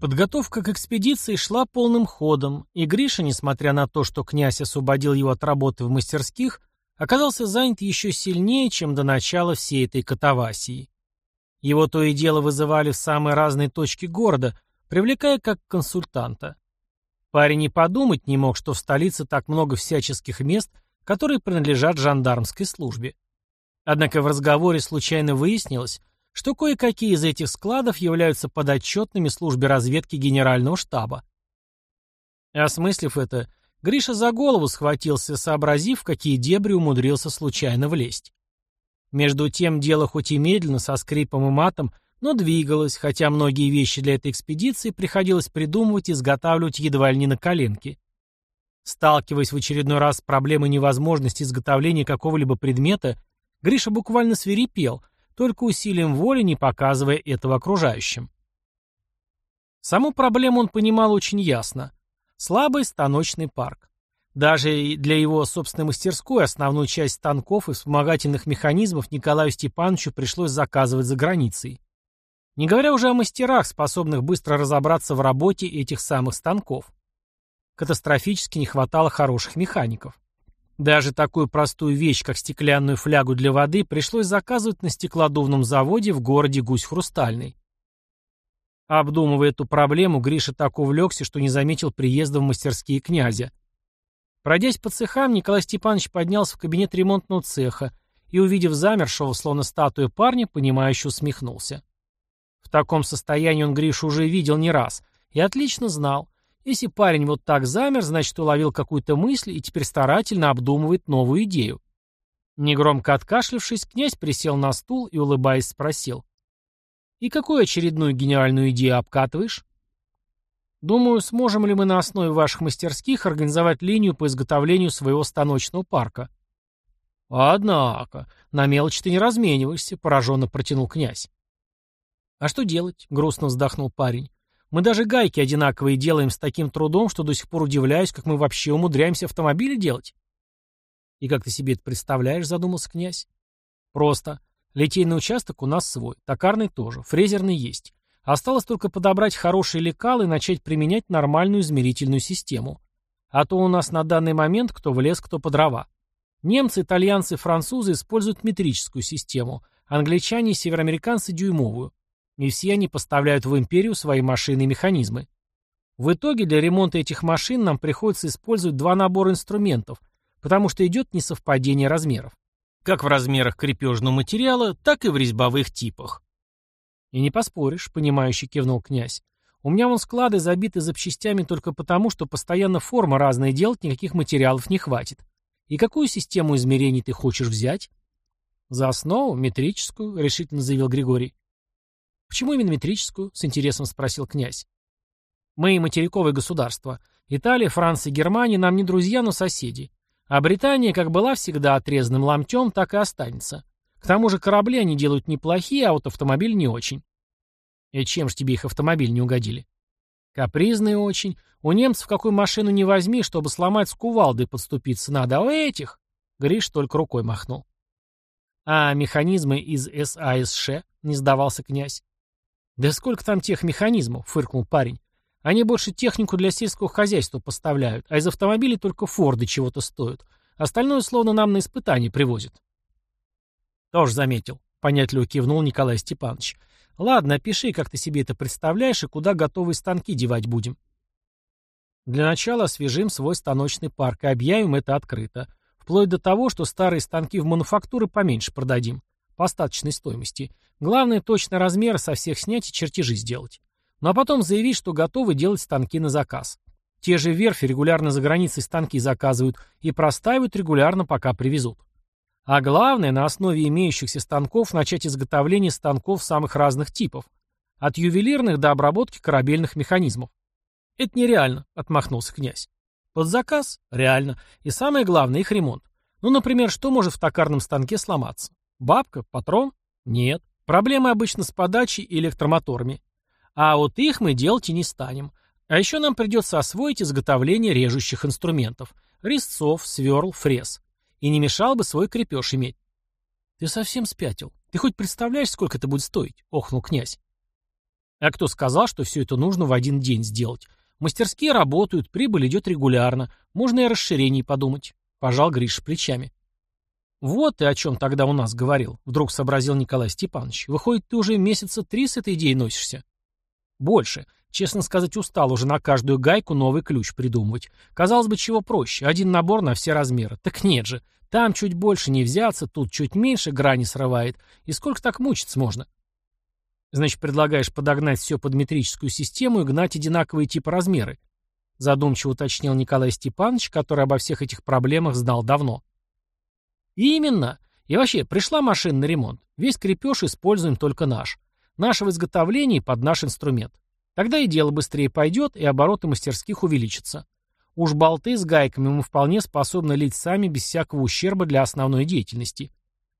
Подготовка к экспедиции шла полным ходом, и Гриша, несмотря на то, что князь освободил его от работы в мастерских, оказался занят еще сильнее, чем до начала всей этой катавасии. Его то и дело вызывали в самые разные точки города, привлекая как консультанта. Парень и подумать не мог, что в столице так много всяческих мест, которые принадлежат жандармской службе. Однако в разговоре случайно выяснилось, что кое-какие из этих складов являются подотчетными службе разведки генерального штаба. Осмыслив это, Гриша за голову схватился, сообразив, какие дебри умудрился случайно влезть. Между тем дело хоть и медленно, со скрипом и матом, но двигалось, хотя многие вещи для этой экспедиции приходилось придумывать и изготавливать едва ли не на коленке. Сталкиваясь в очередной раз с проблемой невозможности изготовления какого-либо предмета, Гриша буквально свирепел – только усилием воли не показывая этого окружающим. Саму проблему он понимал очень ясно. Слабый станочный парк. Даже для его собственной мастерской основную часть станков и вспомогательных механизмов Николаю Степановичу пришлось заказывать за границей. Не говоря уже о мастерах, способных быстро разобраться в работе этих самых станков. Катастрофически не хватало хороших механиков. Даже такую простую вещь, как стеклянную флягу для воды, пришлось заказывать на стеклодувном заводе в городе Гусь-Хрустальный. Обдумывая эту проблему, Гриша так увлекся, что не заметил приезда в мастерские князя. Пройдясь по цехам, Николай Степанович поднялся в кабинет ремонтного цеха и, увидев замершего, словно статую парня, понимающе усмехнулся. В таком состоянии он Гришу уже видел не раз и отлично знал, если парень вот так замер, значит, уловил какую-то мысль и теперь старательно обдумывает новую идею. Негромко откашлившись, князь присел на стул и, улыбаясь, спросил. «И какую очередную гениальную идею обкатываешь?» «Думаю, сможем ли мы на основе ваших мастерских организовать линию по изготовлению своего станочного парка». «Однако, на мелочи ты не размениваешься», — пораженно протянул князь. «А что делать?» — грустно вздохнул парень. Мы даже гайки одинаковые делаем с таким трудом, что до сих пор удивляюсь, как мы вообще умудряемся автомобили делать. И как ты себе это представляешь, задумался князь? Просто. Литейный участок у нас свой, токарный тоже, фрезерный есть. Осталось только подобрать хорошие лекалы и начать применять нормальную измерительную систему. А то у нас на данный момент кто в лес, кто по дрова. Немцы, итальянцы, французы используют метрическую систему, англичане и североамериканцы – дюймовую и все они поставляют в империю свои машины и механизмы. В итоге для ремонта этих машин нам приходится использовать два набора инструментов, потому что идет несовпадение размеров. Как в размерах крепежного материала, так и в резьбовых типах. И не поспоришь, понимающий кивнул князь. У меня вон склады забиты запчастями только потому, что постоянно форма разная делать, никаких материалов не хватит. И какую систему измерений ты хочешь взять? За основу, метрическую, решительно заявил Григорий. «Почему именно метрическую?» — с интересом спросил князь. «Мы материковое государство. Италия, Франция, Германия нам не друзья, но соседи. А Британия как была всегда отрезанным ломтем, так и останется. К тому же корабли они делают неплохие, а вот автомобиль не очень». «И чем же тебе их автомобиль не угодили?» «Капризные очень. У немцев какую машину не возьми, чтобы сломать с кувалдой подступиться надо, а у этих...» Гриш только рукой махнул. «А механизмы из САСШ?» — не сдавался князь. «Да сколько там тех механизмов?» — фыркнул парень. «Они больше технику для сельского хозяйства поставляют, а из автомобилей только Форды чего-то стоят. Остальное словно нам на испытание привозят». «Тоже заметил», — понятливо кивнул Николай Степанович. «Ладно, опиши, как ты себе это представляешь и куда готовые станки девать будем». Для начала освежим свой станочный парк и объявим это открыто. Вплоть до того, что старые станки в мануфактуры поменьше продадим. По остаточной стоимости. Главное, точно размеры со всех снять и чертежи сделать. Ну а потом заявить, что готовы делать станки на заказ. Те же верфи регулярно за границей станки заказывают и простаивают регулярно, пока привезут. А главное, на основе имеющихся станков начать изготовление станков самых разных типов. От ювелирных до обработки корабельных механизмов. Это нереально, отмахнулся князь. Под заказ? Реально. И самое главное, их ремонт. Ну, например, что может в токарном станке сломаться? Бабка? Патрон? Нет. Проблемы обычно с подачей и электромоторами. А вот их мы делать и не станем. А еще нам придется освоить изготовление режущих инструментов. Резцов, сверл, фрез. И не мешал бы свой крепеж иметь. Ты совсем спятил. Ты хоть представляешь, сколько это будет стоить? Охнул князь. А кто сказал, что все это нужно в один день сделать? Мастерские работают, прибыль идет регулярно. Можно и о расширении подумать. Пожал Гриша плечами. Вот ты о чем тогда у нас говорил, вдруг сообразил Николай Степанович. Выходит, ты уже месяца три с этой идеей носишься? Больше. Честно сказать, устал уже на каждую гайку новый ключ придумывать. Казалось бы, чего проще. Один набор на все размеры. Так нет же. Там чуть больше не взяться, тут чуть меньше грани срывает. И сколько так мучиться можно? Значит, предлагаешь подогнать все под метрическую систему и гнать одинаковые типа размеры? Задумчиво уточнил Николай Степанович, который обо всех этих проблемах знал давно. Именно. И вообще, пришла машина на ремонт. Весь крепеж используем только наш. Нашего изготовления под наш инструмент. Тогда и дело быстрее пойдет, и обороты мастерских увеличатся. Уж болты с гайками мы вполне способны лить сами без всякого ущерба для основной деятельности.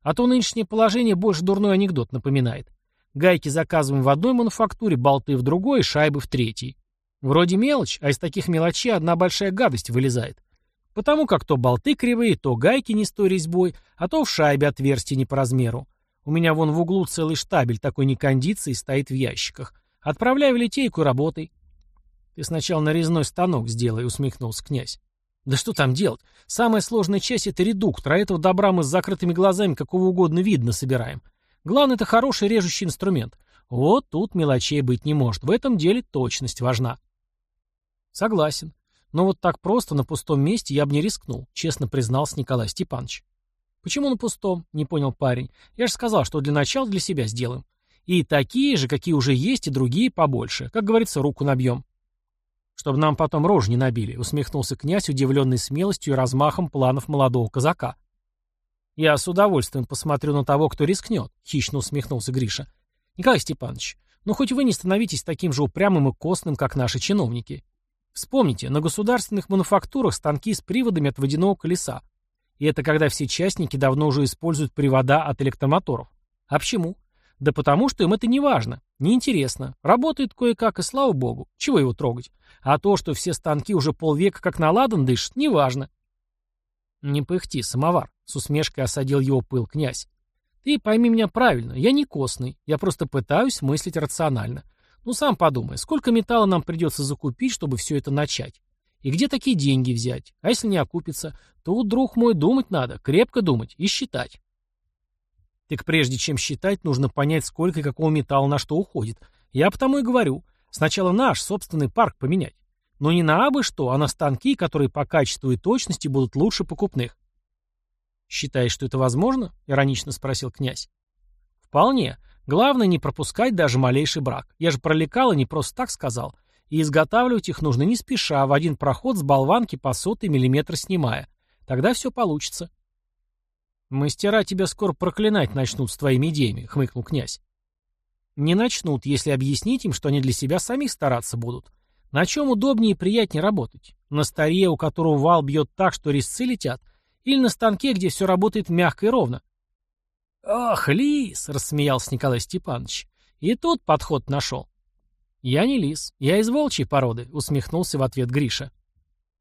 А то нынешнее положение больше дурной анекдот напоминает. Гайки заказываем в одной мануфактуре, болты в другой, шайбы в третьей. Вроде мелочь, а из таких мелочей одна большая гадость вылезает. Потому как то болты кривые, то гайки не с той резьбой, а то в шайбе отверстие не по размеру. У меня вон в углу целый штабель такой некондиции стоит в ящиках. Отправляй в литейку и работай. Ты сначала нарезной станок сделай, усмехнулся князь. Да что там делать? Самая сложная часть — это редуктор, а этого добра мы с закрытыми глазами какого угодно видно собираем. Главное, это хороший режущий инструмент. Вот тут мелочей быть не может. В этом деле точность важна. Согласен. Но вот так просто на пустом месте я бы не рискнул, честно признался Николай Степанович. Почему на пустом? Не понял парень. Я же сказал, что для начала для себя сделаем. И такие же, какие уже есть, и другие побольше. Как говорится, руку набьем. Чтобы нам потом рожь не набили, усмехнулся князь, удивленный смелостью и размахом планов молодого казака. «Я с удовольствием посмотрю на того, кто рискнет», — хищно усмехнулся Гриша. «Николай Степанович, ну хоть вы не становитесь таким же упрямым и костным, как наши чиновники. Вспомните, на государственных мануфактурах станки с приводами от водяного колеса. И это когда все частники давно уже используют привода от электромоторов. А почему? Да потому что им это не важно, неинтересно. Работает кое-как, и слава богу. Чего его трогать? А то, что все станки уже полвека как наладан дышат, неважно. Не пыхти, самовар. С усмешкой осадил его пыл князь. Ты пойми меня правильно, я не костный, я просто пытаюсь мыслить рационально. Ну сам подумай, сколько металла нам придется закупить, чтобы все это начать? И где такие деньги взять? А если не окупится? Тут, друг мой, думать надо, крепко думать и считать. Так прежде чем считать, нужно понять, сколько и какого металла на что уходит. Я потому и говорю, сначала наш собственный парк поменять. Но не на абы что, а на станки, которые по качеству и точности будут лучше покупных. «Считаешь, что это возможно?» — иронично спросил князь. «Вполне. Главное не пропускать даже малейший брак. Я же про лекала не просто так сказал. И изготавливать их нужно не спеша, в один проход с болванки по сотый миллиметр снимая. Тогда все получится». «Мастера тебя скоро проклинать начнут с твоими идеями», — хмыкнул князь. «Не начнут, если объяснить им, что они для себя самих стараться будут. На чем удобнее и приятнее работать? На старе, у которого вал бьет так, что резцы летят — или на станке, где все работает мягко и ровно. «Ох, лис!» — рассмеялся Николай Степанович. И тут подход нашел. «Я не лис, я из волчьей породы», — усмехнулся в ответ Гриша.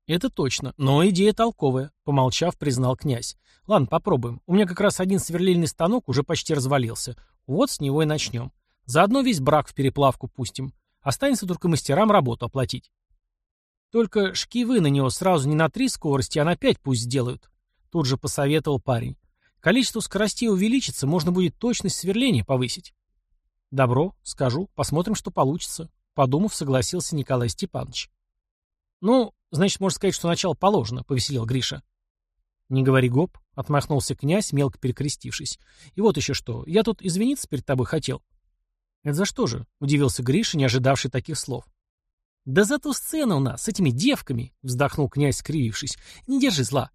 «Это точно, но идея толковая», — помолчав, признал князь. «Ладно, попробуем. У меня как раз один сверлильный станок уже почти развалился. Вот с него и начнем. Заодно весь брак в переплавку пустим. Останется только мастерам работу оплатить». «Только шкивы на него сразу не на три скорости, а на пять пусть сделают», Тут же посоветовал парень. Количество скоростей увеличится, можно будет точность сверления повысить. Добро, скажу, посмотрим, что получится. Подумав, согласился Николай Степанович. Ну, значит, можно сказать, что начало положено, повеселил Гриша. Не говори гоп, отмахнулся князь, мелко перекрестившись. И вот еще что, я тут извиниться перед тобой хотел. Это за что же? Удивился Гриша, не ожидавший таких слов. Да за ту сцену у нас, с этими девками, вздохнул князь, скривившись. Не держи зла.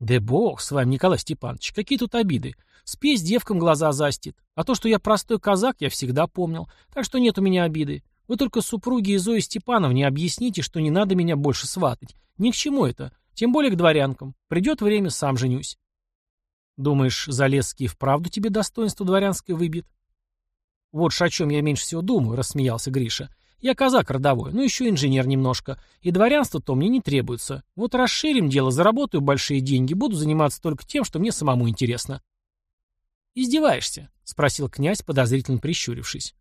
Да бог с вами, Николай Степанович, какие тут обиды. Спесь девкам глаза застит. А то, что я простой казак, я всегда помнил. Так что нет у меня обиды. Вы только супруге и Зои Степановне объясните, что не надо меня больше сватать. Ни к чему это. Тем более к дворянкам. Придет время, сам женюсь. Думаешь, Залесский вправду тебе достоинство дворянское выбьет? Вот ж о чем я меньше всего думаю, рассмеялся Гриша. Я казак родовой, ну еще инженер немножко. И дворянство-то мне не требуется. Вот расширим дело, заработаю большие деньги, буду заниматься только тем, что мне самому интересно. «Издеваешься?» — спросил князь, подозрительно прищурившись.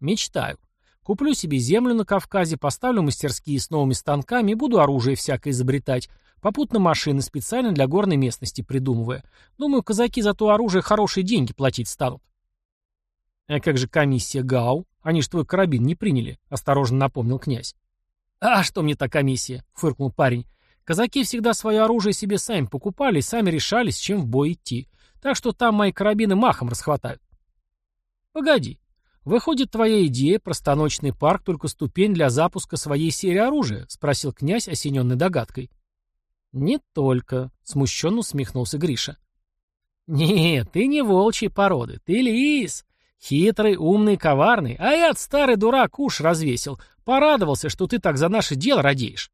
«Мечтаю. Куплю себе землю на Кавказе, поставлю мастерские с новыми станками и буду оружие всякое изобретать, попутно машины специально для горной местности придумывая. Думаю, казаки за то оружие хорошие деньги платить станут. А как же комиссия ГАУ? Они ж твой карабин не приняли, осторожно напомнил князь. А что мне та комиссия? фыркнул парень. Казаки всегда свое оружие себе сами покупали и сами решали, с чем в бой идти. Так что там мои карабины махом расхватают. Погоди, «Выходит, твоя идея, простаночный парк, только ступень для запуска своей серии оружия?» — спросил князь, осененный догадкой. «Не только», — смущенно усмехнулся Гриша. «Нет, ты не волчьей породы, ты лис. Хитрый, умный, коварный. А я от старый дурак уж развесил. Порадовался, что ты так за наше дело радеешь».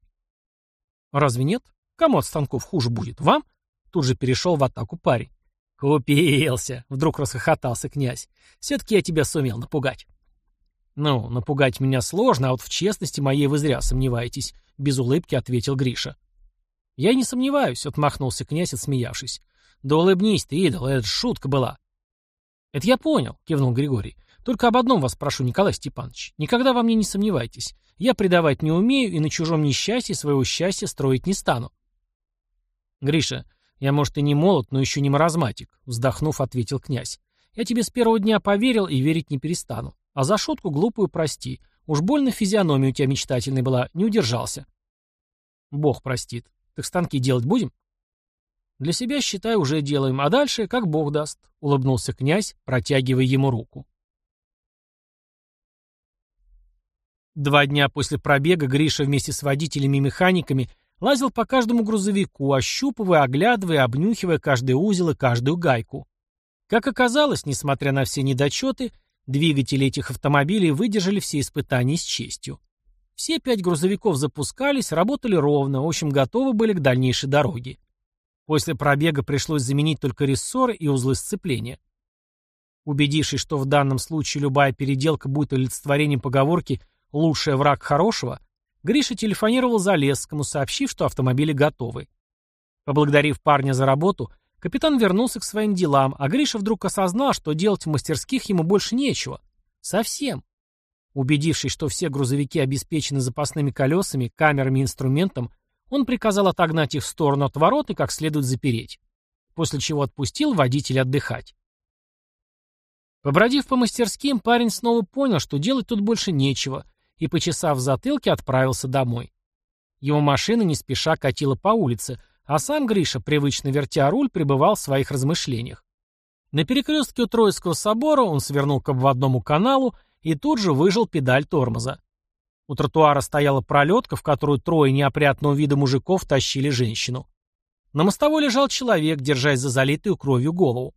«Разве нет? Кому от станков хуже будет? Вам?» Тут же перешел в атаку парень. «Купился!» — вдруг расхохотался князь. «Все-таки я тебя сумел напугать». «Ну, напугать меня сложно, а вот в честности моей вы зря сомневаетесь», — без улыбки ответил Гриша. «Я не сомневаюсь», — отмахнулся князь, отсмеявшись. «Да улыбнись ты, идол, это шутка была». «Это я понял», — кивнул Григорий. «Только об одном вас прошу, Николай Степанович. Никогда во мне не сомневайтесь. Я предавать не умею и на чужом несчастье своего счастья строить не стану». «Гриша, «Я, может, и не молод, но еще не маразматик», — вздохнув, ответил князь. «Я тебе с первого дня поверил и верить не перестану. А за шутку глупую прости. Уж больно физиономия у тебя мечтательной была, не удержался». «Бог простит. Так станки делать будем?» «Для себя, считай, уже делаем, а дальше как Бог даст», — улыбнулся князь, протягивая ему руку. Два дня после пробега Гриша вместе с водителями и механиками Лазил по каждому грузовику, ощупывая, оглядывая, обнюхивая каждый узел и каждую гайку. Как оказалось, несмотря на все недочеты, двигатели этих автомобилей выдержали все испытания с честью. Все пять грузовиков запускались, работали ровно, в общем, готовы были к дальнейшей дороге. После пробега пришлось заменить только рессоры и узлы сцепления. Убедившись, что в данном случае любая переделка будет олицетворением поговорки «лучший враг хорошего», Гриша телефонировал Залесскому, сообщив, что автомобили готовы. Поблагодарив парня за работу, капитан вернулся к своим делам, а Гриша вдруг осознал, что делать в мастерских ему больше нечего. Совсем. Убедившись, что все грузовики обеспечены запасными колесами, камерами и инструментом, он приказал отогнать их в сторону от ворот и как следует запереть. После чего отпустил водителя отдыхать. Побродив по мастерским, парень снова понял, что делать тут больше нечего, и, почесав в затылке, отправился домой. Его машина не спеша катила по улице, а сам Гриша, привычно вертя руль, пребывал в своих размышлениях. На перекрестке у Троицкого собора он свернул к обводному каналу и тут же выжил педаль тормоза. У тротуара стояла пролетка, в которую трое неопрятного вида мужиков тащили женщину. На мостовой лежал человек, держась за залитую кровью голову.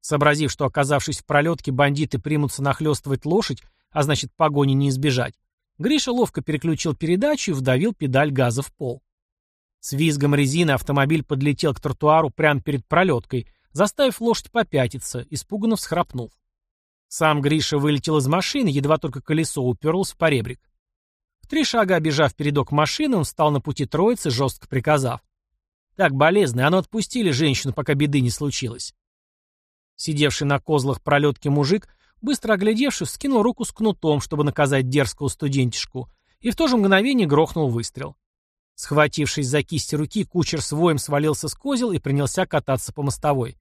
Сообразив, что, оказавшись в пролетке, бандиты примутся нахлестывать лошадь, а значит погони не избежать, Гриша ловко переключил передачу и вдавил педаль газа в пол. С визгом резины автомобиль подлетел к тротуару прямо перед пролеткой, заставив лошадь попятиться, испуганно всхрапнув. Сам Гриша вылетел из машины, едва только колесо уперлось в поребрик. Три шага обежав передок машины, он встал на пути троицы, жестко приказав. «Так, болезный, а ну отпустили женщину, пока беды не случилось». Сидевший на козлах пролетки мужик Быстро оглядевшись, скинул руку с кнутом, чтобы наказать дерзкого студентишку, и в то же мгновение грохнул выстрел. Схватившись за кисти руки, кучер с воем свалился с козел и принялся кататься по мостовой.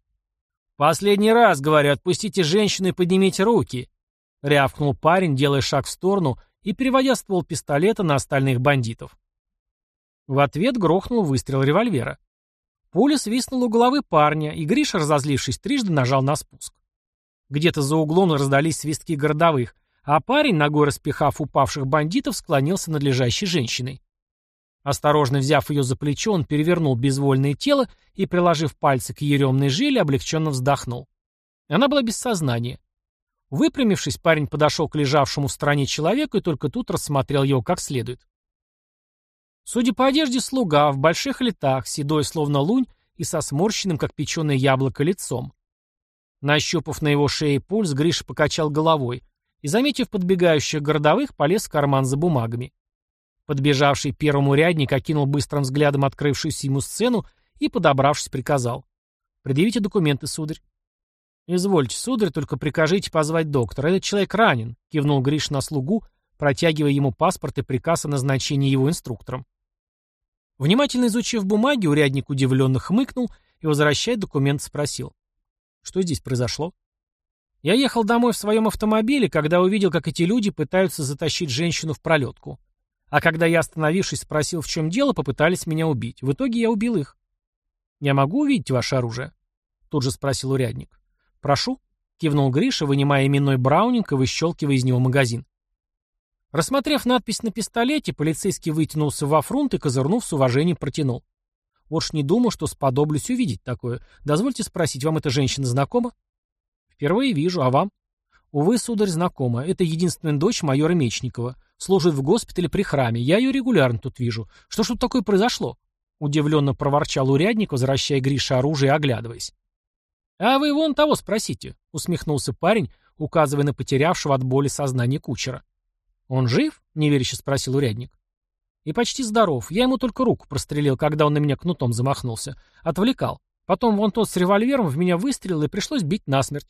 «Последний раз, говорю, отпустите женщину и поднимите руки!» — рявкнул парень, делая шаг в сторону и переводя ствол пистолета на остальных бандитов. В ответ грохнул выстрел револьвера. Пуля свистнула у головы парня, и Гриша, разозлившись трижды, нажал на спуск. Где-то за углом раздались свистки городовых, а парень, ногой распихав упавших бандитов, склонился над лежащей женщиной. Осторожно взяв ее за плечо, он перевернул безвольное тело и, приложив пальцы к еремной жиле, облегченно вздохнул. Она была без сознания. Выпрямившись, парень подошел к лежавшему в стороне человеку и только тут рассмотрел его как следует. Судя по одежде, слуга, в больших летах, седой словно лунь и со сморщенным, как печеное яблоко, лицом. Нащупав на его шее пульс, Гриша покачал головой и, заметив подбегающих городовых, полез в карман за бумагами. Подбежавший первому рядник окинул быстрым взглядом открывшуюся ему сцену и, подобравшись, приказал. «Предъявите документы, сударь». «Извольте, сударь, только прикажите позвать доктора. Этот человек ранен», — кивнул Гриш на слугу, протягивая ему паспорт и приказ о назначении его инструктором. Внимательно изучив бумаги, урядник удивленно хмыкнул и, возвращая документ, спросил. «Что здесь произошло?» «Я ехал домой в своем автомобиле, когда увидел, как эти люди пытаются затащить женщину в пролетку. А когда я, остановившись, спросил, в чем дело, попытались меня убить. В итоге я убил их». «Я могу увидеть ваше оружие?» Тут же спросил урядник. «Прошу», — кивнул Гриша, вынимая именной браунинг и выщелкивая из него магазин. Рассмотрев надпись на пистолете, полицейский вытянулся во фронт и, козырнув, с уважением протянул. Вот ж не думал, что сподоблюсь увидеть такое. Дозвольте спросить, вам эта женщина знакома? Впервые вижу, а вам? Увы, сударь, знакома. Это единственная дочь майора Мечникова. Служит в госпитале при храме. Я ее регулярно тут вижу. Что ж тут такое произошло? Удивленно проворчал урядник, возвращая Грише оружие и оглядываясь. «А вы вон того спросите», — усмехнулся парень, указывая на потерявшего от боли сознание кучера. «Он жив?» — неверяще спросил урядник. «И почти здоров. Я ему только руку прострелил, когда он на меня кнутом замахнулся. Отвлекал. Потом вон тот с револьвером в меня выстрелил, и пришлось бить насмерть».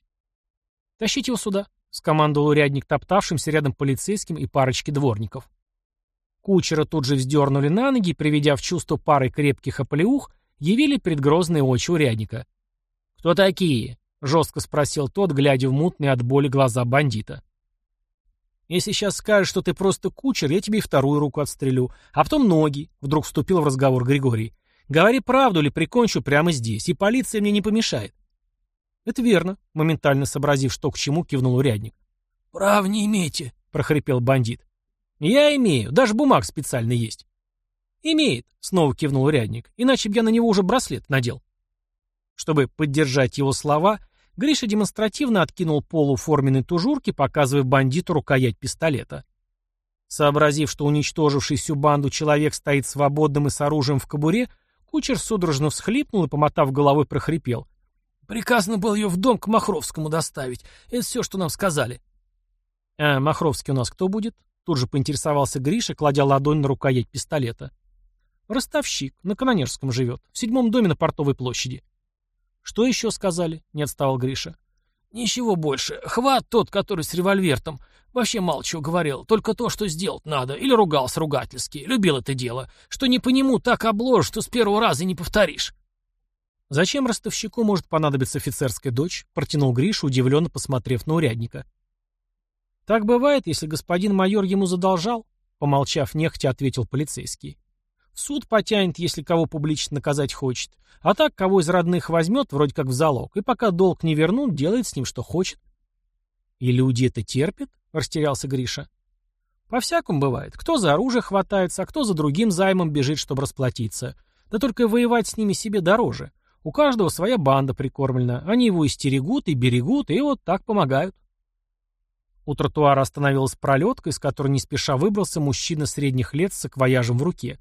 «Тащите его сюда», — скомандовал урядник топтавшимся рядом полицейским и парочке дворников. Кучера тут же вздернули на ноги, приведя в чувство парой крепких оплеух, явили предгрозные очи урядника. «Кто такие?» — жестко спросил тот, глядя в мутные от боли глаза бандита. «Если сейчас скажешь, что ты просто кучер, я тебе и вторую руку отстрелю, а потом ноги», — вдруг вступил в разговор Григорий. «Говори правду или прикончу прямо здесь, и полиция мне не помешает». «Это верно», — моментально сообразив, что к чему, кивнул урядник. «Прав не имейте», — прохрипел бандит. «Я имею, даже бумаг специально есть». «Имеет», — снова кивнул урядник, «иначе б я на него уже браслет надел». Чтобы поддержать его слова, Гриша демонстративно откинул полу форменной тужурки, показывая бандиту рукоять пистолета. Сообразив, что уничтоживший всю банду человек стоит свободным и с оружием в кобуре, кучер судорожно всхлипнул и, помотав головой, прохрипел. «Приказано было ее в дом к Махровскому доставить. Это все, что нам сказали». «А Махровский у нас кто будет?» Тут же поинтересовался Гриша, кладя ладонь на рукоять пистолета. «Ростовщик, на Канонерском живет, в седьмом доме на Портовой площади». «Что еще сказали?» — не отставал Гриша. «Ничего больше. Хват тот, который с револьвертом. Вообще мало чего говорил. Только то, что сделать надо. Или ругался ругательски. Любил это дело. Что не по нему так обложишь, что с первого раза не повторишь». «Зачем ростовщику может понадобиться офицерская дочь?» — протянул Гриша, удивленно посмотрев на урядника. «Так бывает, если господин майор ему задолжал», — помолчав нехотя, ответил полицейский. В суд потянет, если кого публично наказать хочет. А так, кого из родных возьмет, вроде как в залог, и пока долг не вернут, делает с ним, что хочет. «И люди это терпят?» — растерялся Гриша. «По-всякому бывает. Кто за оружие хватается, а кто за другим займом бежит, чтобы расплатиться. Да только воевать с ними себе дороже. У каждого своя банда прикормлена. Они его истерегут и берегут, и вот так помогают». У тротуара остановилась пролетка, из которой не спеша выбрался мужчина средних лет с саквояжем в руке.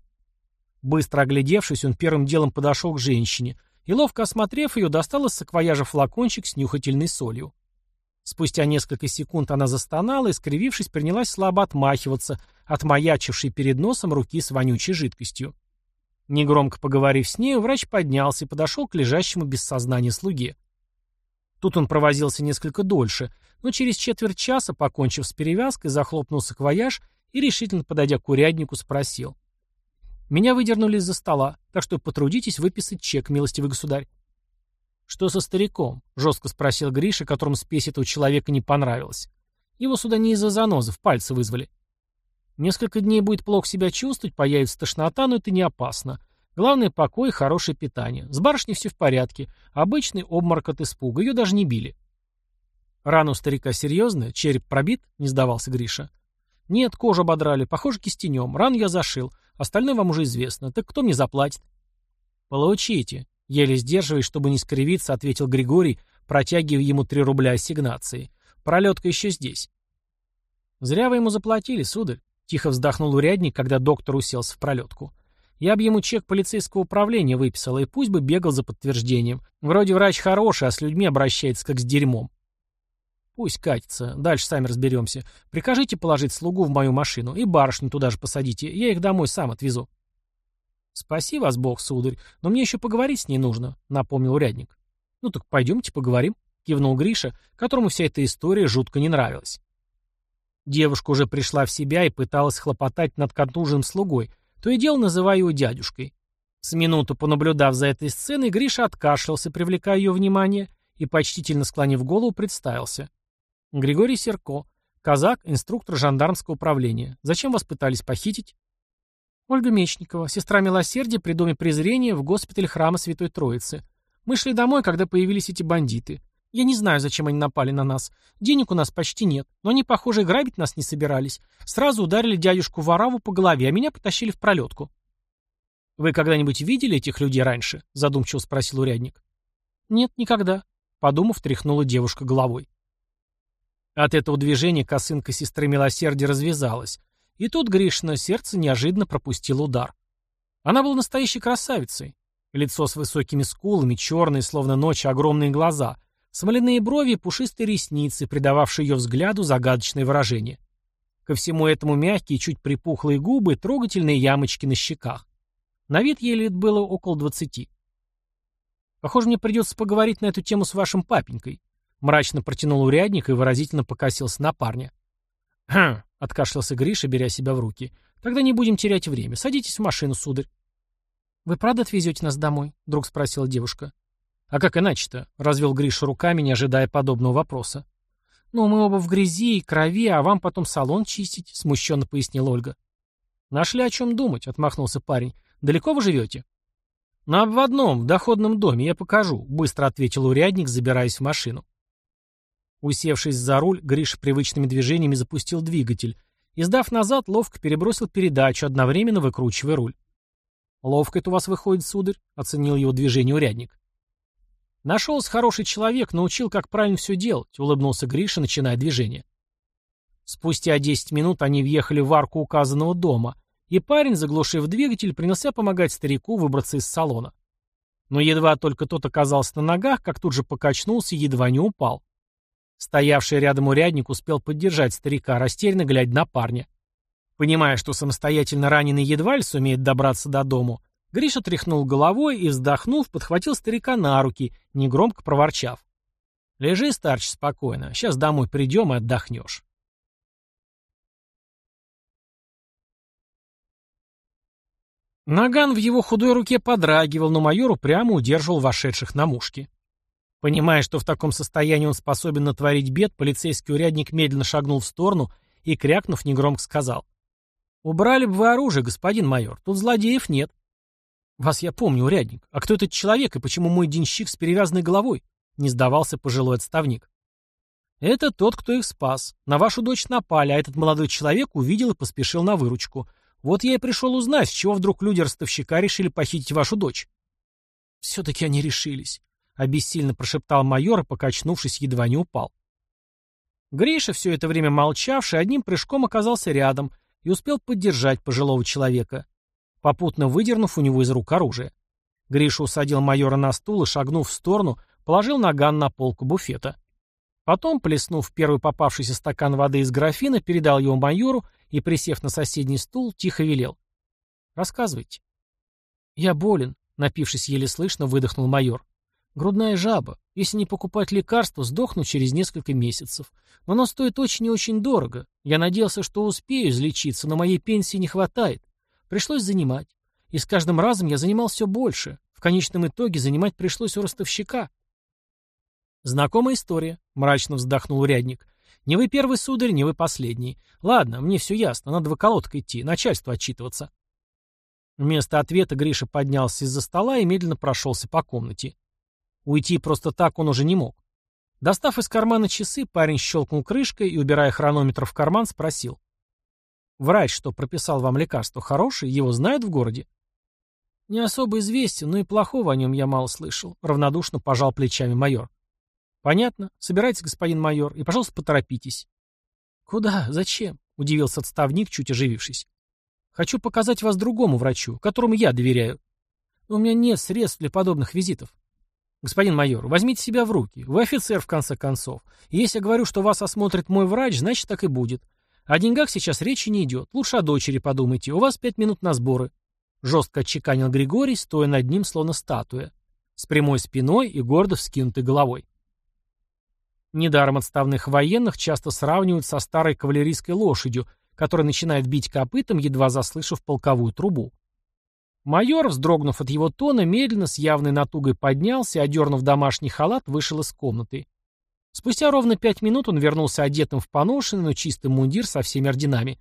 Быстро оглядевшись, он первым делом подошел к женщине и, ловко осмотрев ее, достал из саквояжа флакончик с нюхательной солью. Спустя несколько секунд она застонала и, скривившись, принялась слабо отмахиваться от маячившей перед носом руки с вонючей жидкостью. Негромко поговорив с нею, врач поднялся и подошел к лежащему без сознания слуге. Тут он провозился несколько дольше, но через четверть часа, покончив с перевязкой, захлопнул саквояж и, решительно подойдя к уряднику, спросил. Меня выдернули из-за стола, так что потрудитесь выписать чек, милостивый государь. «Что со стариком?» — жестко спросил Гриша, которому спесь этого человека не понравилась. Его сюда не из-за занозов, пальцы вызвали. Несколько дней будет плохо себя чувствовать, появится тошнота, но это не опасно. Главное — покой и хорошее питание. С барышней все в порядке. Обычный обморок от испуга. Ее даже не били. Рана у старика серьезная? Череп пробит? Не сдавался Гриша. Нет, кожу ободрали. Похоже, кистенем. Рану я зашил. Остальное вам уже известно. Так кто мне заплатит? Получите. Еле сдерживаясь, чтобы не скривиться, ответил Григорий, протягивая ему три рубля ассигнации. Пролетка еще здесь. Зря вы ему заплатили, сударь. Тихо вздохнул урядник, когда доктор уселся в пролетку. Я бы ему чек полицейского управления выписал, и пусть бы бегал за подтверждением. Вроде врач хороший, а с людьми обращается как с дерьмом. Пусть катится. Дальше сами разберемся. Прикажите положить слугу в мою машину и барышню туда же посадите. Я их домой сам отвезу. Спаси вас Бог, сударь, но мне еще поговорить с ней нужно, напомнил урядник. Ну так пойдемте поговорим. — кивнул Гриша, которому вся эта история жутко не нравилась. Девушка уже пришла в себя и пыталась хлопотать над контуженным слугой, то и дело называя его дядюшкой. С минуту понаблюдав за этой сценой, Гриша откашлялся, привлекая ее внимание, и, почтительно склонив голову, представился. Григорий Серко, казак, инструктор жандармского управления. Зачем вас пытались похитить? Ольга Мечникова, сестра милосердия при Доме презрения в госпитале храма Святой Троицы. Мы шли домой, когда появились эти бандиты. Я не знаю, зачем они напали на нас. Денег у нас почти нет, но они, похоже, грабить нас не собирались. Сразу ударили дядюшку Вараву по голове, а меня потащили в пролетку. «Вы когда-нибудь видели этих людей раньше?» — задумчиво спросил урядник. «Нет, никогда», — подумав, тряхнула девушка головой. От этого движения косынка сестры милосердия развязалась, и тут Гришина сердце неожиданно пропустил удар. Она была настоящей красавицей. Лицо с высокими скулами, черные, словно ночь, огромные глаза — Смоляные брови и пушистые ресницы, придававшие ее взгляду загадочное выражение. Ко всему этому мягкие, чуть припухлые губы, трогательные ямочки на щеках. На вид ей лет было около двадцати. «Похоже, мне придется поговорить на эту тему с вашим папенькой», мрачно протянул урядник и выразительно покосился на парня. «Хм», — откашлялся Гриша, беря себя в руки. «Тогда не будем терять время. Садитесь в машину, сударь». «Вы правда отвезете нас домой?» — вдруг спросила девушка. «А как иначе-то?» — развел Гриша руками, не ожидая подобного вопроса. «Ну, мы оба в грязи и крови, а вам потом салон чистить», — смущенно пояснила Ольга. «Нашли о чем думать», — отмахнулся парень. «Далеко вы живете?» «На обводном, в доходном доме, я покажу», — быстро ответил урядник, забираясь в машину. Усевшись за руль, Гриша привычными движениями запустил двигатель и, сдав назад, ловко перебросил передачу, одновременно выкручивая руль. «Ловко это у вас выходит, сударь», — оценил его движение урядник. «Нашелся хороший человек, научил, как правильно все делать», — улыбнулся Гриша, начиная движение. Спустя 10 минут они въехали в арку указанного дома, и парень, заглушив двигатель, принялся помогать старику выбраться из салона. Но едва только тот оказался на ногах, как тут же покачнулся и едва не упал. Стоявший рядом урядник успел поддержать старика, растерянно глядя на парня. Понимая, что самостоятельно раненый едва ли сумеет добраться до дому, Гриша тряхнул головой и, вздохнув, подхватил старика на руки, негромко проворчав. «Лежи, старч, спокойно. Сейчас домой придем и отдохнешь». Наган в его худой руке подрагивал, но майор упрямо удерживал вошедших на мушке. Понимая, что в таком состоянии он способен натворить бед, полицейский урядник медленно шагнул в сторону и, крякнув, негромко сказал. «Убрали бы вы оружие, господин майор. Тут злодеев нет». «Вас я помню, урядник. А кто этот человек и почему мой денщик с перевязанной головой?» — не сдавался пожилой отставник. «Это тот, кто их спас. На вашу дочь напали, а этот молодой человек увидел и поспешил на выручку. Вот я и пришел узнать, с чего вдруг люди ростовщика решили похитить вашу дочь». «Все-таки они решились», — обессильно прошептал майор и, покачнувшись, едва не упал. Гриша, все это время молчавший, одним прыжком оказался рядом и успел поддержать пожилого человека попутно выдернув у него из рук оружие. Гриша усадил майора на стул и, шагнув в сторону, положил наган на полку буфета. Потом, плеснув первый попавшийся стакан воды из графина, передал его майору и, присев на соседний стул, тихо велел. «Рассказывайте». «Я болен», — напившись еле слышно, выдохнул майор. «Грудная жаба. Если не покупать лекарства, сдохну через несколько месяцев. Но оно стоит очень и очень дорого. Я надеялся, что успею излечиться, но моей пенсии не хватает. Пришлось занимать. И с каждым разом я занимал все больше. В конечном итоге занимать пришлось у ростовщика. Знакомая история, мрачно вздохнул урядник. Не вы первый сударь, не вы последний. Ладно, мне все ясно, надо в околоток идти, начальству отчитываться. Вместо ответа Гриша поднялся из-за стола и медленно прошелся по комнате. Уйти просто так он уже не мог. Достав из кармана часы, парень щелкнул крышкой и, убирая хронометр в карман, спросил. Врач, что прописал вам лекарство, хороший? Его знают в городе? Не особо известен, но и плохого о нем я мало слышал. Равнодушно пожал плечами майор. Понятно. Собирайтесь, господин майор, и, пожалуйста, поторопитесь. Куда? Зачем? Удивился отставник, чуть оживившись. Хочу показать вас другому врачу, которому я доверяю. Но у меня нет средств для подобных визитов. Господин майор, возьмите себя в руки. Вы офицер, в конце концов. И если я говорю, что вас осмотрит мой врач, значит, так и будет. О деньгах сейчас речи не идет. Лучше о дочери подумайте. У вас пять минут на сборы. Жестко отчеканил Григорий, стоя над ним, словно статуя. С прямой спиной и гордо вскинутой головой. Недаром отставных военных часто сравнивают со старой кавалерийской лошадью, которая начинает бить копытом, едва заслышав полковую трубу. Майор, вздрогнув от его тона, медленно, с явной натугой поднялся и, одернув домашний халат, вышел из комнаты. Спустя ровно пять минут он вернулся одетым в поношенный, но чистый мундир со всеми орденами.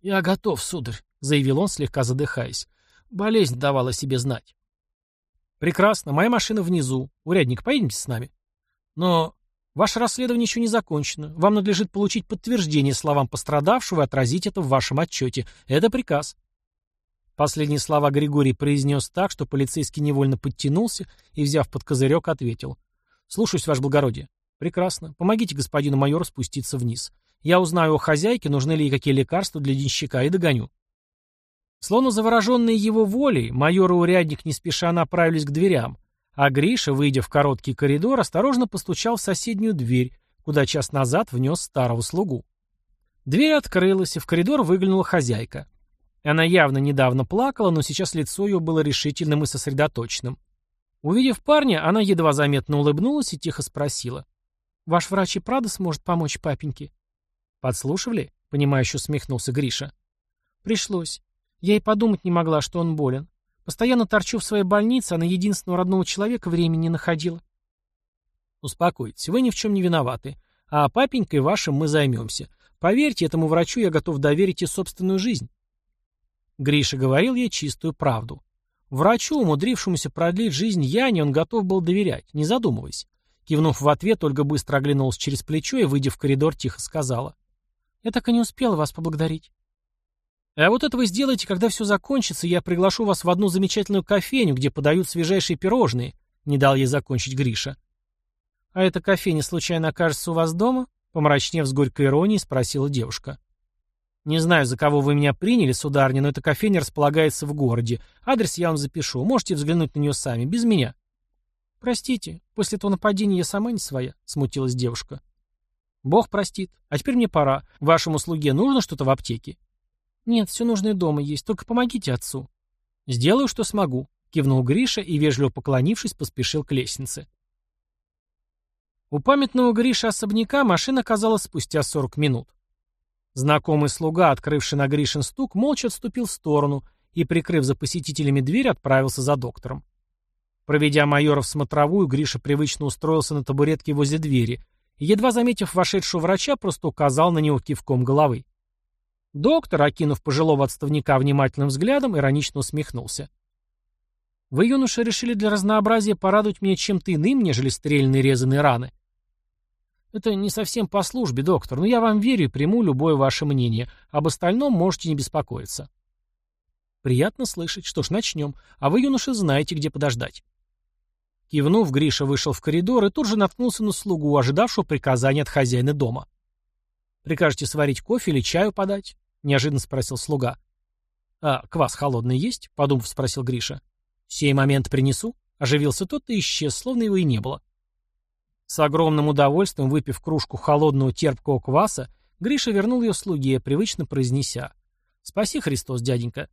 «Я готов, сударь», — заявил он, слегка задыхаясь. Болезнь давала себе знать. «Прекрасно. Моя машина внизу. Урядник, поедемте с нами?» «Но ваше расследование еще не закончено. Вам надлежит получить подтверждение словам пострадавшего и отразить это в вашем отчете. Это приказ». Последние слова Григорий произнес так, что полицейский невольно подтянулся и, взяв под козырек, ответил. «Слушаюсь, ваше благородие». «Прекрасно. Помогите господину майору спуститься вниз. Я узнаю у хозяйки, нужны ли ей какие лекарства для денщика, и догоню». Словно завороженные его волей, майор и урядник не спеша направились к дверям, а Гриша, выйдя в короткий коридор, осторожно постучал в соседнюю дверь, куда час назад внес старого слугу. Дверь открылась, и в коридор выглянула хозяйка. Она явно недавно плакала, но сейчас лицо ее было решительным и сосредоточенным. Увидев парня, она едва заметно улыбнулась и тихо спросила. «Ваш врач и правда сможет помочь папеньке?» «Подслушивали?» — понимающе усмехнулся Гриша. «Пришлось. Я и подумать не могла, что он болен. Постоянно торчу в своей больнице, а на единственного родного человека времени не находила». «Успокойтесь, вы ни в чем не виноваты. А папенькой вашим мы займемся. Поверьте, этому врачу я готов доверить и собственную жизнь». Гриша говорил ей чистую правду. Врачу, умудрившемуся продлить жизнь Яне, он готов был доверять, не задумываясь. Кивнув в ответ, Ольга быстро оглянулась через плечо и, выйдя в коридор, тихо сказала. «Я так и не успела вас поблагодарить». «А вот это вы сделаете, когда все закончится, я приглашу вас в одну замечательную кофейню, где подают свежайшие пирожные», — не дал ей закончить Гриша. «А эта кофейня случайно окажется у вас дома?» — помрачнев с горькой иронией, спросила девушка. «Не знаю, за кого вы меня приняли, сударыня, но эта кофейня располагается в городе. Адрес я вам запишу. Можете взглянуть на нее сами, без меня». «Простите, после этого нападения я сама не своя», — смутилась девушка. «Бог простит. А теперь мне пора. Вашему слуге нужно что-то в аптеке?» «Нет, все нужное дома есть. Только помогите отцу». «Сделаю, что смогу», — кивнул Гриша и, вежливо поклонившись, поспешил к лестнице. У памятного Гриша особняка машина оказалась спустя 40 минут. Знакомый слуга, открывший на Гришин стук, молча отступил в сторону и, прикрыв за посетителями дверь, отправился за доктором. Проведя майора в смотровую, Гриша привычно устроился на табуретке возле двери и, едва заметив вошедшего врача, просто указал на него кивком головы. Доктор, окинув пожилого отставника внимательным взглядом, иронично усмехнулся. «Вы, юноша, решили для разнообразия порадовать меня чем-то иным, нежели стрельные резаные раны?» Это не совсем по службе, доктор, но я вам верю и приму любое ваше мнение. Об остальном можете не беспокоиться. Приятно слышать. Что ж, начнем. А вы, юноша, знаете, где подождать. Кивнув, Гриша вышел в коридор и тут же наткнулся на слугу, ожидавшего приказания от хозяина дома. «Прикажете сварить кофе или чаю подать?» — неожиданно спросил слуга. «А квас холодный есть?» — подумав, спросил Гриша. «Сей момент принесу?» — оживился тот и исчез, словно его и не было. С огромным удовольствием, выпив кружку холодного терпкого кваса, Гриша вернул ее слуге, привычно произнеся «Спаси, Христос, дяденька».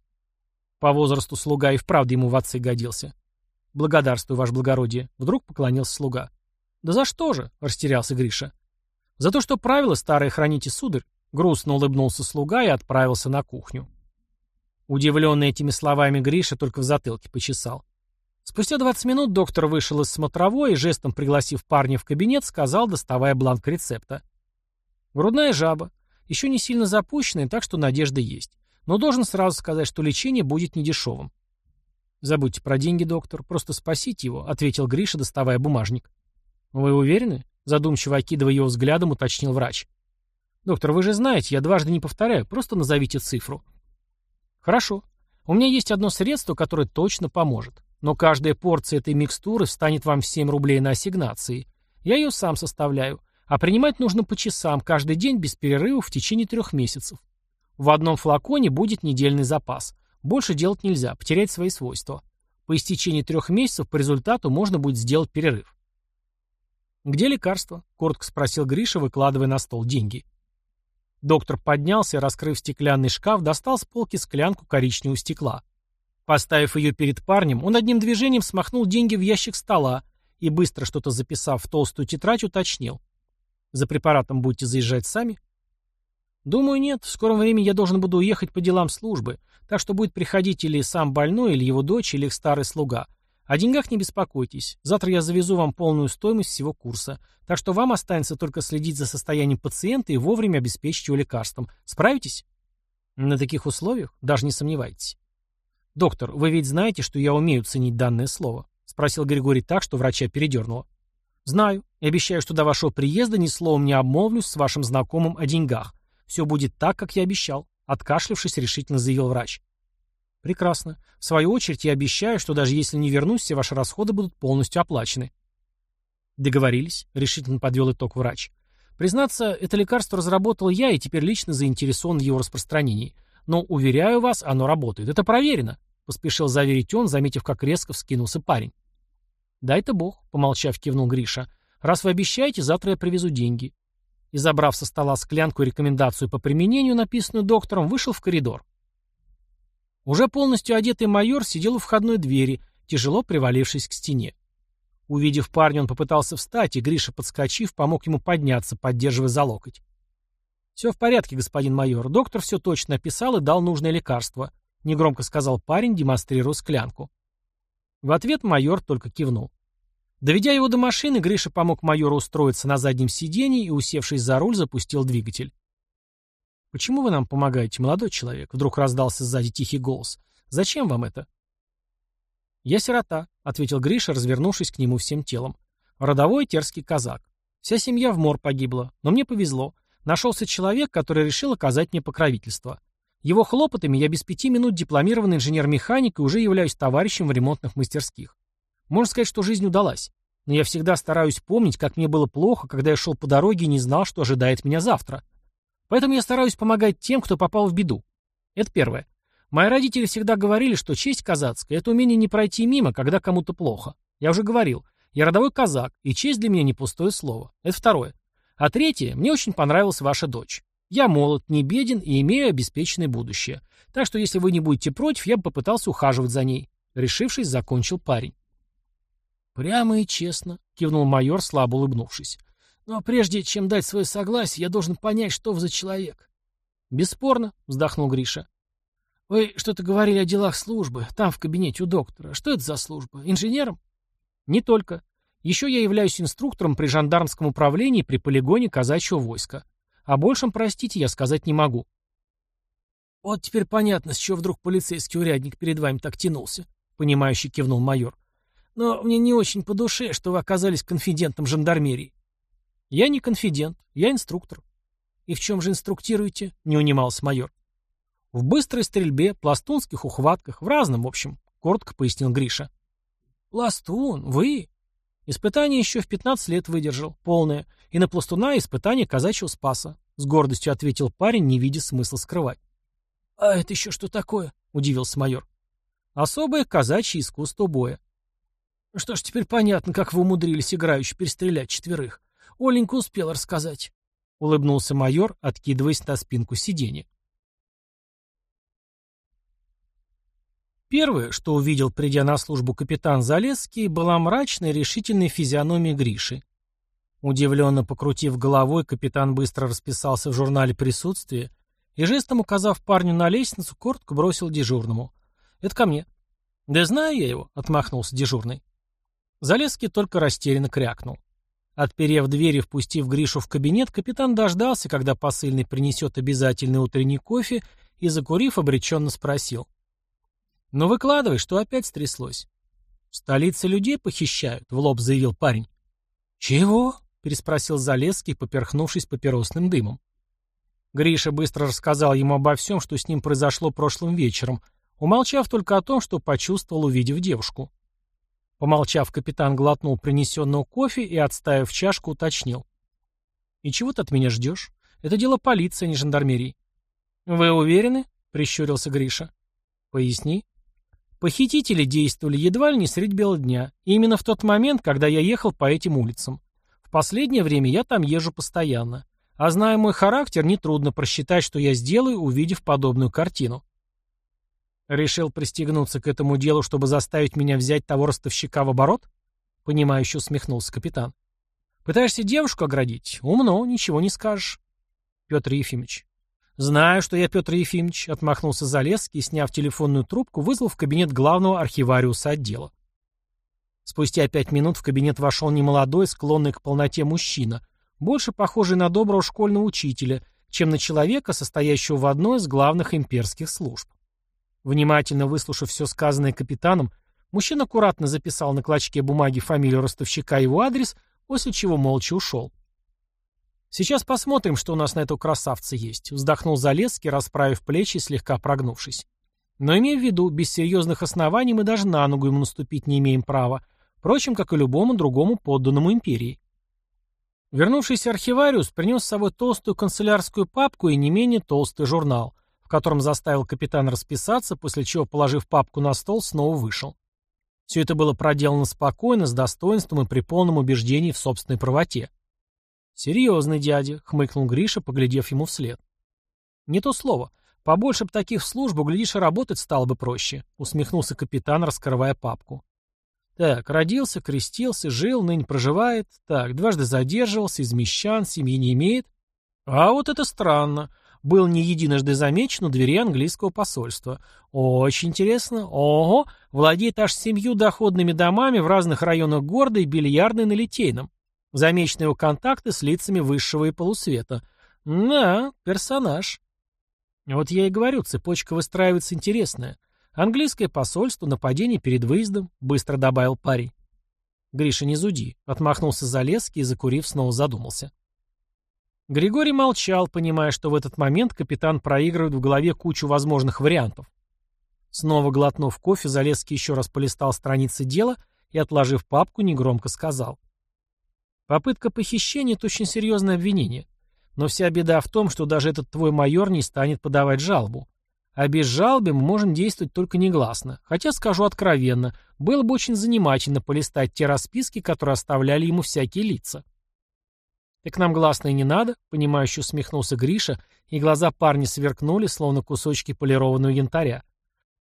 По возрасту слуга и вправду ему в отцы годился. «Благодарствую, ваше благородие», — вдруг поклонился слуга. «Да за что же?» — растерялся Гриша. «За то, что правила старые храните, сударь», — грустно улыбнулся слуга и отправился на кухню. Удивленный этими словами Гриша только в затылке почесал. Спустя 20 минут доктор вышел из смотровой и, жестом пригласив парня в кабинет, сказал, доставая бланк рецепта. Грудная жаба. Еще не сильно запущенная, так что надежда есть. Но должен сразу сказать, что лечение будет недешевым. «Забудьте про деньги, доктор. Просто спасите его», — ответил Гриша, доставая бумажник. «Вы уверены?» — задумчиво окидывая его взглядом, уточнил врач. «Доктор, вы же знаете, я дважды не повторяю. Просто назовите цифру». «Хорошо. У меня есть одно средство, которое точно поможет. Но каждая порция этой микстуры встанет вам в 7 рублей на ассигнации. Я ее сам составляю. А принимать нужно по часам, каждый день без перерыва в течение трех месяцев. В одном флаконе будет недельный запас. Больше делать нельзя, потерять свои свойства. По истечении трех месяцев по результату можно будет сделать перерыв. «Где лекарство?» — коротко спросил Гриша, выкладывая на стол деньги. Доктор поднялся и, раскрыв стеклянный шкаф, достал с полки склянку коричневого стекла. Поставив ее перед парнем, он одним движением смахнул деньги в ящик стола и, быстро что-то записав в толстую тетрадь, уточнил. За препаратом будете заезжать сами? Думаю, нет. В скором времени я должен буду уехать по делам службы, так что будет приходить или сам больной, или его дочь, или их старый слуга. О деньгах не беспокойтесь. Завтра я завезу вам полную стоимость всего курса. Так что вам останется только следить за состоянием пациента и вовремя обеспечить его лекарством. Справитесь? На таких условиях? Даже не сомневайтесь. Доктор, вы ведь знаете, что я умею ценить данное слово? Спросил Григорий так, что врача передернуло. Знаю. И обещаю, что до вашего приезда ни словом не обмолвлюсь с вашим знакомым о деньгах. Все будет так, как я обещал. Откашлявшись, решительно заявил врач. Прекрасно. В свою очередь я обещаю, что даже если не вернусь, все ваши расходы будут полностью оплачены. Договорились, решительно подвел итог врач. Признаться, это лекарство разработал я и теперь лично заинтересован в его распространении. Но, уверяю вас, оно работает. Это проверено. Поспешил заверить он, заметив, как резко вскинулся парень. «Дай-то бог», — помолчав, кивнул Гриша. «Раз вы обещаете, завтра я привезу деньги». И, забрав со стола склянку и рекомендацию по применению, написанную доктором, вышел в коридор. Уже полностью одетый майор сидел у входной двери, тяжело привалившись к стене. Увидев парня, он попытался встать, и Гриша, подскочив, помог ему подняться, поддерживая за локоть. «Все в порядке, господин майор. Доктор все точно описал и дал нужное лекарство», — негромко сказал парень, демонстрируя склянку. В ответ майор только кивнул. Доведя его до машины, Гриша помог майору устроиться на заднем сиденье и, усевшись за руль, запустил двигатель. «Почему вы нам помогаете, молодой человек?» Вдруг раздался сзади тихий голос. «Зачем вам это?» «Я сирота», — ответил Гриша, развернувшись к нему всем телом. «Родовой терский казак. Вся семья в мор погибла, но мне повезло. Нашелся человек, который решил оказать мне покровительство. Его хлопотами я без пяти минут дипломированный инженер-механик и уже являюсь товарищем в ремонтных мастерских. Можно сказать, что жизнь удалась. Но я всегда стараюсь помнить, как мне было плохо, когда я шел по дороге и не знал, что ожидает меня завтра. Поэтому я стараюсь помогать тем, кто попал в беду. Это первое. Мои родители всегда говорили, что честь казацкая – это умение не пройти мимо, когда кому-то плохо. Я уже говорил, я родовой казак, и честь для меня не пустое слово. Это второе. А третье, мне очень понравилась ваша дочь. Я молод, не беден и имею обеспеченное будущее. Так что если вы не будете против, я бы попытался ухаживать за ней. Решившись, закончил парень. Прямо и честно, кивнул майор, слабо улыбнувшись. Но прежде чем дать свое согласие, я должен понять, что вы за человек. Бесспорно, вздохнул Гриша. Вы что-то говорили о делах службы, там в кабинете у доктора. Что это за служба? Инженером? Не только. Еще я являюсь инструктором при жандармском управлении при полигоне казачьего войска. О большем, простите, я сказать не могу. Вот теперь понятно, с чего вдруг полицейский урядник перед вами так тянулся, понимающе кивнул майор. Но мне не очень по душе, что вы оказались конфидентом жандармерии. Я не конфидент, я инструктор. И в чем же инструктируете? Не унимался майор. В быстрой стрельбе, пластунских ухватках, в разном, в общем, коротко пояснил Гриша. Пластун, вы? Испытание еще в 15 лет выдержал, полное, и на пластуна испытание казачьего спаса. С гордостью ответил парень, не видя смысла скрывать. «А это еще что такое?» — удивился майор. «Особое казачье искусство боя». «Что ж, теперь понятно, как вы умудрились играючи перестрелять четверых. Оленька успел рассказать», — улыбнулся майор, откидываясь на спинку сиденья. Первое, что увидел, придя на службу капитан Залесский, была мрачная решительная физиономия Гриши. Удивленно покрутив головой, капитан быстро расписался в журнале присутствия и, жестом указав парню на лестницу, коротко бросил дежурному. «Это ко мне». «Да знаю я его», — отмахнулся дежурный. Залесский только растерянно крякнул. Отперев дверь и впустив Гришу в кабинет, капитан дождался, когда посыльный принесет обязательный утренний кофе и, закурив, обреченно спросил. «Ну выкладывай, что опять стряслось?» «В столице людей похищают», — в лоб заявил парень. «Чего?» — переспросил Залесский, поперхнувшись папиросным дымом. Гриша быстро рассказал ему обо всем, что с ним произошло прошлым вечером, умолчав только о том, что почувствовал, увидев девушку. Помолчав, капитан глотнул принесенного кофе и, отставив чашку, уточнил. «И чего ты от меня ждешь? Это дело полиции, а не жандармерии». «Вы уверены?» — прищурился Гриша. «Поясни». Похитители действовали едва ли не средь бела дня, и именно в тот момент, когда я ехал по этим улицам. В последнее время я там езжу постоянно. А зная мой характер, нетрудно просчитать, что я сделаю, увидев подобную картину. Решил пристегнуться к этому делу, чтобы заставить меня взять того ростовщика в оборот? Понимающе усмехнулся капитан. Пытаешься девушку оградить? Умно, ничего не скажешь. Петр Ефимович. Знаю, что я Петр Ефимович, отмахнулся Залесский и, сняв телефонную трубку, вызвал в кабинет главного архивариуса отдела. Спустя пять минут в кабинет вошел немолодой, склонный к полноте мужчина, больше похожий на доброго школьного учителя, чем на человека, состоящего в одной из главных имперских служб. Внимательно выслушав все сказанное капитаном, мужчина аккуратно записал на клочке бумаги фамилию ростовщика и его адрес, после чего молча ушел. «Сейчас посмотрим, что у нас на этого красавца есть», — вздохнул Залесский, расправив плечи и слегка прогнувшись. «Но имея в виду, без серьезных оснований мы даже на ногу ему наступить не имеем права, впрочем, как и любому другому подданному империи». Вернувшийся архивариус принес с собой толстую канцелярскую папку и не менее толстый журнал, в котором заставил капитана расписаться, после чего, положив папку на стол, снова вышел. Все это было проделано спокойно, с достоинством и при полном убеждении в собственной правоте. «Серьезный дядя», — хмыкнул Гриша, поглядев ему вслед. «Не то слово. Побольше б таких в службу, глядишь, и работать стало бы проще», — усмехнулся капитан, раскрывая папку. «Так, родился, крестился, жил, ныне проживает. Так, дважды задерживался, из мещан, семьи не имеет. А вот это странно. Был не единожды замечен у двери английского посольства. Очень интересно. Ого, владеет аж семью доходными домами в разных районах города и бильярдной на Литейном. Замечены его контакты с лицами высшего и полусвета. Да, персонаж. Вот я и говорю, цепочка выстраивается интересная. Английское посольство, нападение перед выездом, быстро добавил парень. Гриша, не зуди, отмахнулся Залесский и, закурив, снова задумался. Григорий молчал, понимая, что в этот момент капитан проигрывает в голове кучу возможных вариантов. Снова глотнув кофе, Залесский еще раз полистал страницы дела и, отложив папку, негромко сказал. Попытка похищения — это очень серьезное обвинение. Но вся беда в том, что даже этот твой майор не станет подавать жалобу. А без жалобы мы можем действовать только негласно. Хотя, скажу откровенно, было бы очень занимательно полистать те расписки, которые оставляли ему всякие лица. «Так нам гласно и не надо», — понимающе усмехнулся Гриша, и глаза парня сверкнули, словно кусочки полированного янтаря.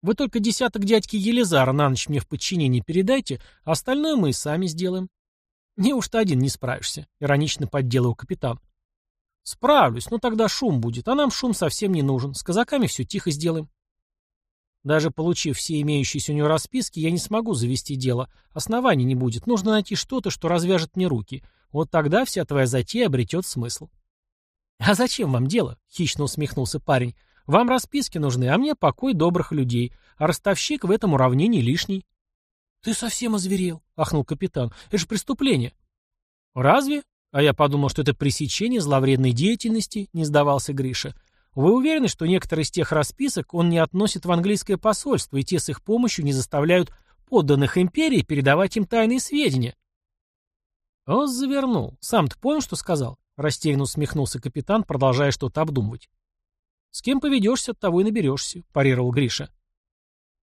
«Вы только десяток дядьки Елизара на ночь мне в подчинение передайте, а остальное мы и сами сделаем». «Неужто один не справишься?» — иронично подделал капитан. «Справлюсь, но тогда шум будет, а нам шум совсем не нужен. С казаками все тихо сделаем». Даже получив все имеющиеся у него расписки, я не смогу завести дело. Оснований не будет. Нужно найти что-то, что развяжет мне руки. Вот тогда вся твоя затея обретет смысл. «А зачем вам дело?» — хищно усмехнулся парень. «Вам расписки нужны, а мне покой добрых людей. А ростовщик в этом уравнении лишний. «Ты совсем озверел», — ахнул капитан. «Это же преступление». «Разве? А я подумал, что это пресечение зловредной деятельности», — не сдавался Гриша. «Вы уверены, что некоторые из тех расписок он не относит в английское посольство, и те с их помощью не заставляют подданных империи передавать им тайные сведения?» Он завернул. Сам-то понял, что сказал?» — растерянно усмехнулся капитан, продолжая что-то обдумывать. «С кем поведешься, от того и наберешься», — парировал Гриша.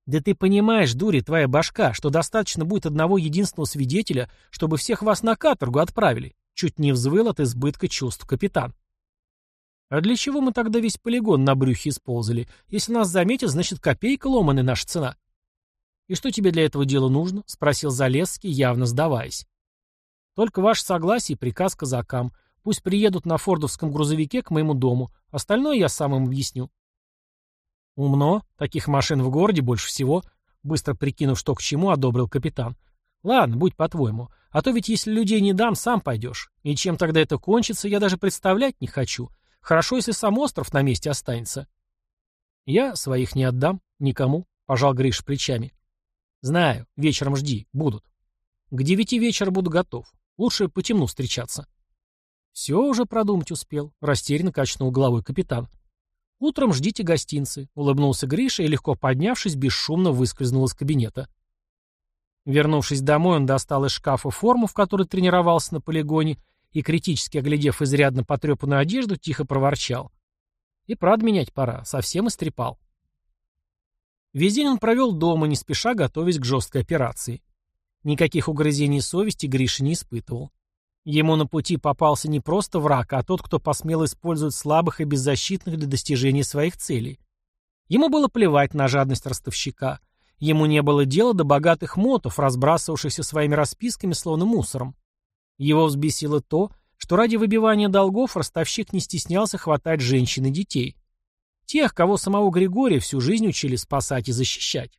Да ты понимаешь, дури, твоя башка, что достаточно будет одного единственного свидетеля, чтобы всех вас на каторгу отправили. Чуть не взвыл от избытка чувств капитан. А для чего мы тогда весь полигон на брюхе исползали? Если нас заметят, значит копейка ломаная наша цена. И что тебе для этого дела нужно? Спросил Залесский, явно сдаваясь. Только ваше согласие и приказ казакам. Пусть приедут на фордовском грузовике к моему дому. Остальное я сам им объясню. «Умно. Таких машин в городе больше всего», — быстро прикинув, что к чему, одобрил капитан. «Ладно, будь по-твоему. А то ведь если людей не дам, сам пойдешь. И чем тогда это кончится, я даже представлять не хочу. Хорошо, если сам остров на месте останется». «Я своих не отдам. Никому», — пожал Гриш плечами. «Знаю. Вечером жди. Будут. К девяти вечера буду готов. Лучше по темну встречаться». «Все уже продумать успел», — растерянно качнул головой капитан. «Утром ждите гостинцы», — улыбнулся Гриша и, легко поднявшись, бесшумно выскользнул из кабинета. Вернувшись домой, он достал из шкафа форму, в которой тренировался на полигоне, и, критически оглядев изрядно потрепанную одежду, тихо проворчал. «И правда менять пора, совсем истрепал». Весь день он провел дома, не спеша готовясь к жесткой операции. Никаких угрызений совести Гриша не испытывал. Ему на пути попался не просто враг, а тот, кто посмел использовать слабых и беззащитных для достижения своих целей. Ему было плевать на жадность ростовщика. Ему не было дела до богатых мотов, разбрасывавшихся своими расписками словно мусором. Его взбесило то, что ради выбивания долгов ростовщик не стеснялся хватать женщин и детей. Тех, кого самого Григория всю жизнь учили спасать и защищать.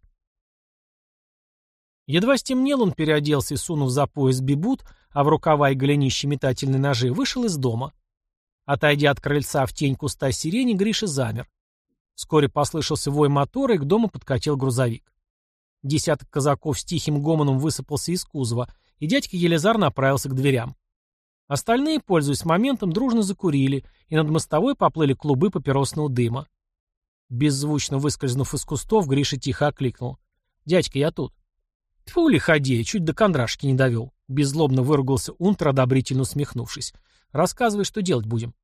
Едва стемнел, он переоделся и, сунув за пояс бибут, а в рукава и голенище метательной ножи, вышел из дома. Отойдя от крыльца в тень куста сирени, Гриша замер. Вскоре послышался вой мотора, и к дому подкатил грузовик. Десяток казаков с тихим гомоном высыпался из кузова, и дядька Елизар направился к дверям. Остальные, пользуясь моментом, дружно закурили, и над мостовой поплыли клубы папиросного дыма. Беззвучно выскользнув из кустов, Гриша тихо окликнул. «Дядька, я тут». «Тьфу, лиходея, чуть до кондрашки не довел», — беззлобно выругался Унтер, одобрительно усмехнувшись. «Рассказывай, что делать будем».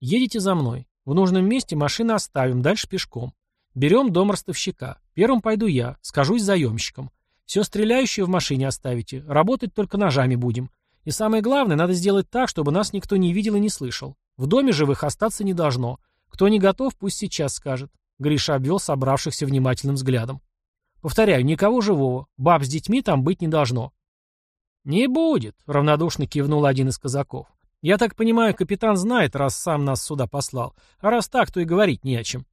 «Едете за мной. В нужном месте машины оставим, дальше пешком. Берем дом ростовщика. Первым пойду я, скажусь заемщиком. Все стреляющее в машине оставите, работать только ножами будем. И самое главное, надо сделать так, чтобы нас никто не видел и не слышал. В доме живых остаться не должно. Кто не готов, пусть сейчас скажет. Гриша обвел собравшихся внимательным взглядом. Повторяю, никого живого. Баб с детьми там быть не должно. Не будет, равнодушно кивнул один из казаков. Я так понимаю, капитан знает, раз сам нас сюда послал. А раз так, то и говорить не о чем.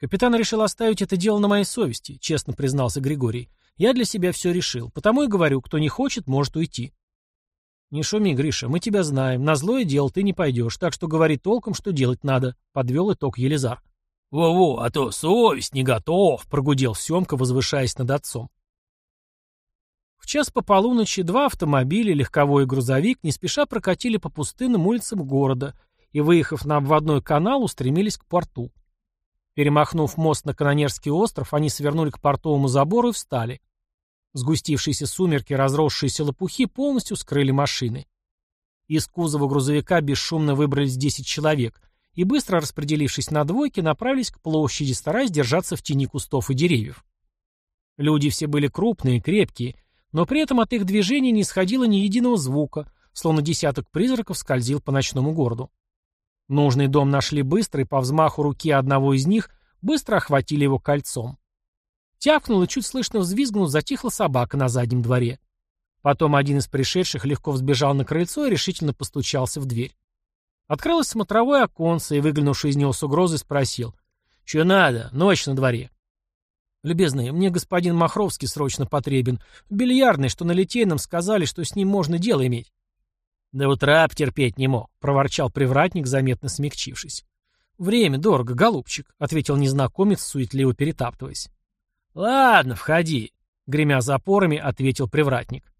Капитан решил оставить это дело на моей совести, честно признался Григорий. Я для себя все решил, потому и говорю, кто не хочет, может уйти. «Не шуми, Гриша, мы тебя знаем. На злое дело ты не пойдешь, так что говори толком, что делать надо», — подвел итог Елизар. «Во-во, а то совесть не готов», — прогудел Семка, возвышаясь над отцом. В час по полуночи два автомобиля, легковой и грузовик, не спеша прокатили по пустынным улицам города и, выехав на обводной канал, устремились к порту. Перемахнув мост на Канонерский остров, они свернули к портовому забору и встали. Сгустившиеся сумерки, разросшиеся лопухи полностью скрыли машины. Из кузова грузовика бесшумно выбрались 10 человек и, быстро распределившись на двойки, направились к площади, стараясь держаться в тени кустов и деревьев. Люди все были крупные, крепкие, но при этом от их движения не исходило ни единого звука, словно десяток призраков скользил по ночному городу. Нужный дом нашли быстро, и по взмаху руки одного из них быстро охватили его кольцом. Тявкнул и чуть слышно взвизгнул, затихла собака на заднем дворе. Потом один из пришедших легко взбежал на крыльцо и решительно постучался в дверь. Открылось смотровое оконце, и, выглянувший из него с угрозой, спросил. «Че надо? Ночь на дворе». «Любезный, мне господин Махровский срочно потребен. В бильярдной, что на Литейном сказали, что с ним можно дело иметь». «До утра потерпеть не мог», — проворчал привратник, заметно смягчившись. «Время дорого, голубчик», — ответил незнакомец, суетливо перетаптываясь. «Ладно, входи», — гремя запорами, ответил привратник.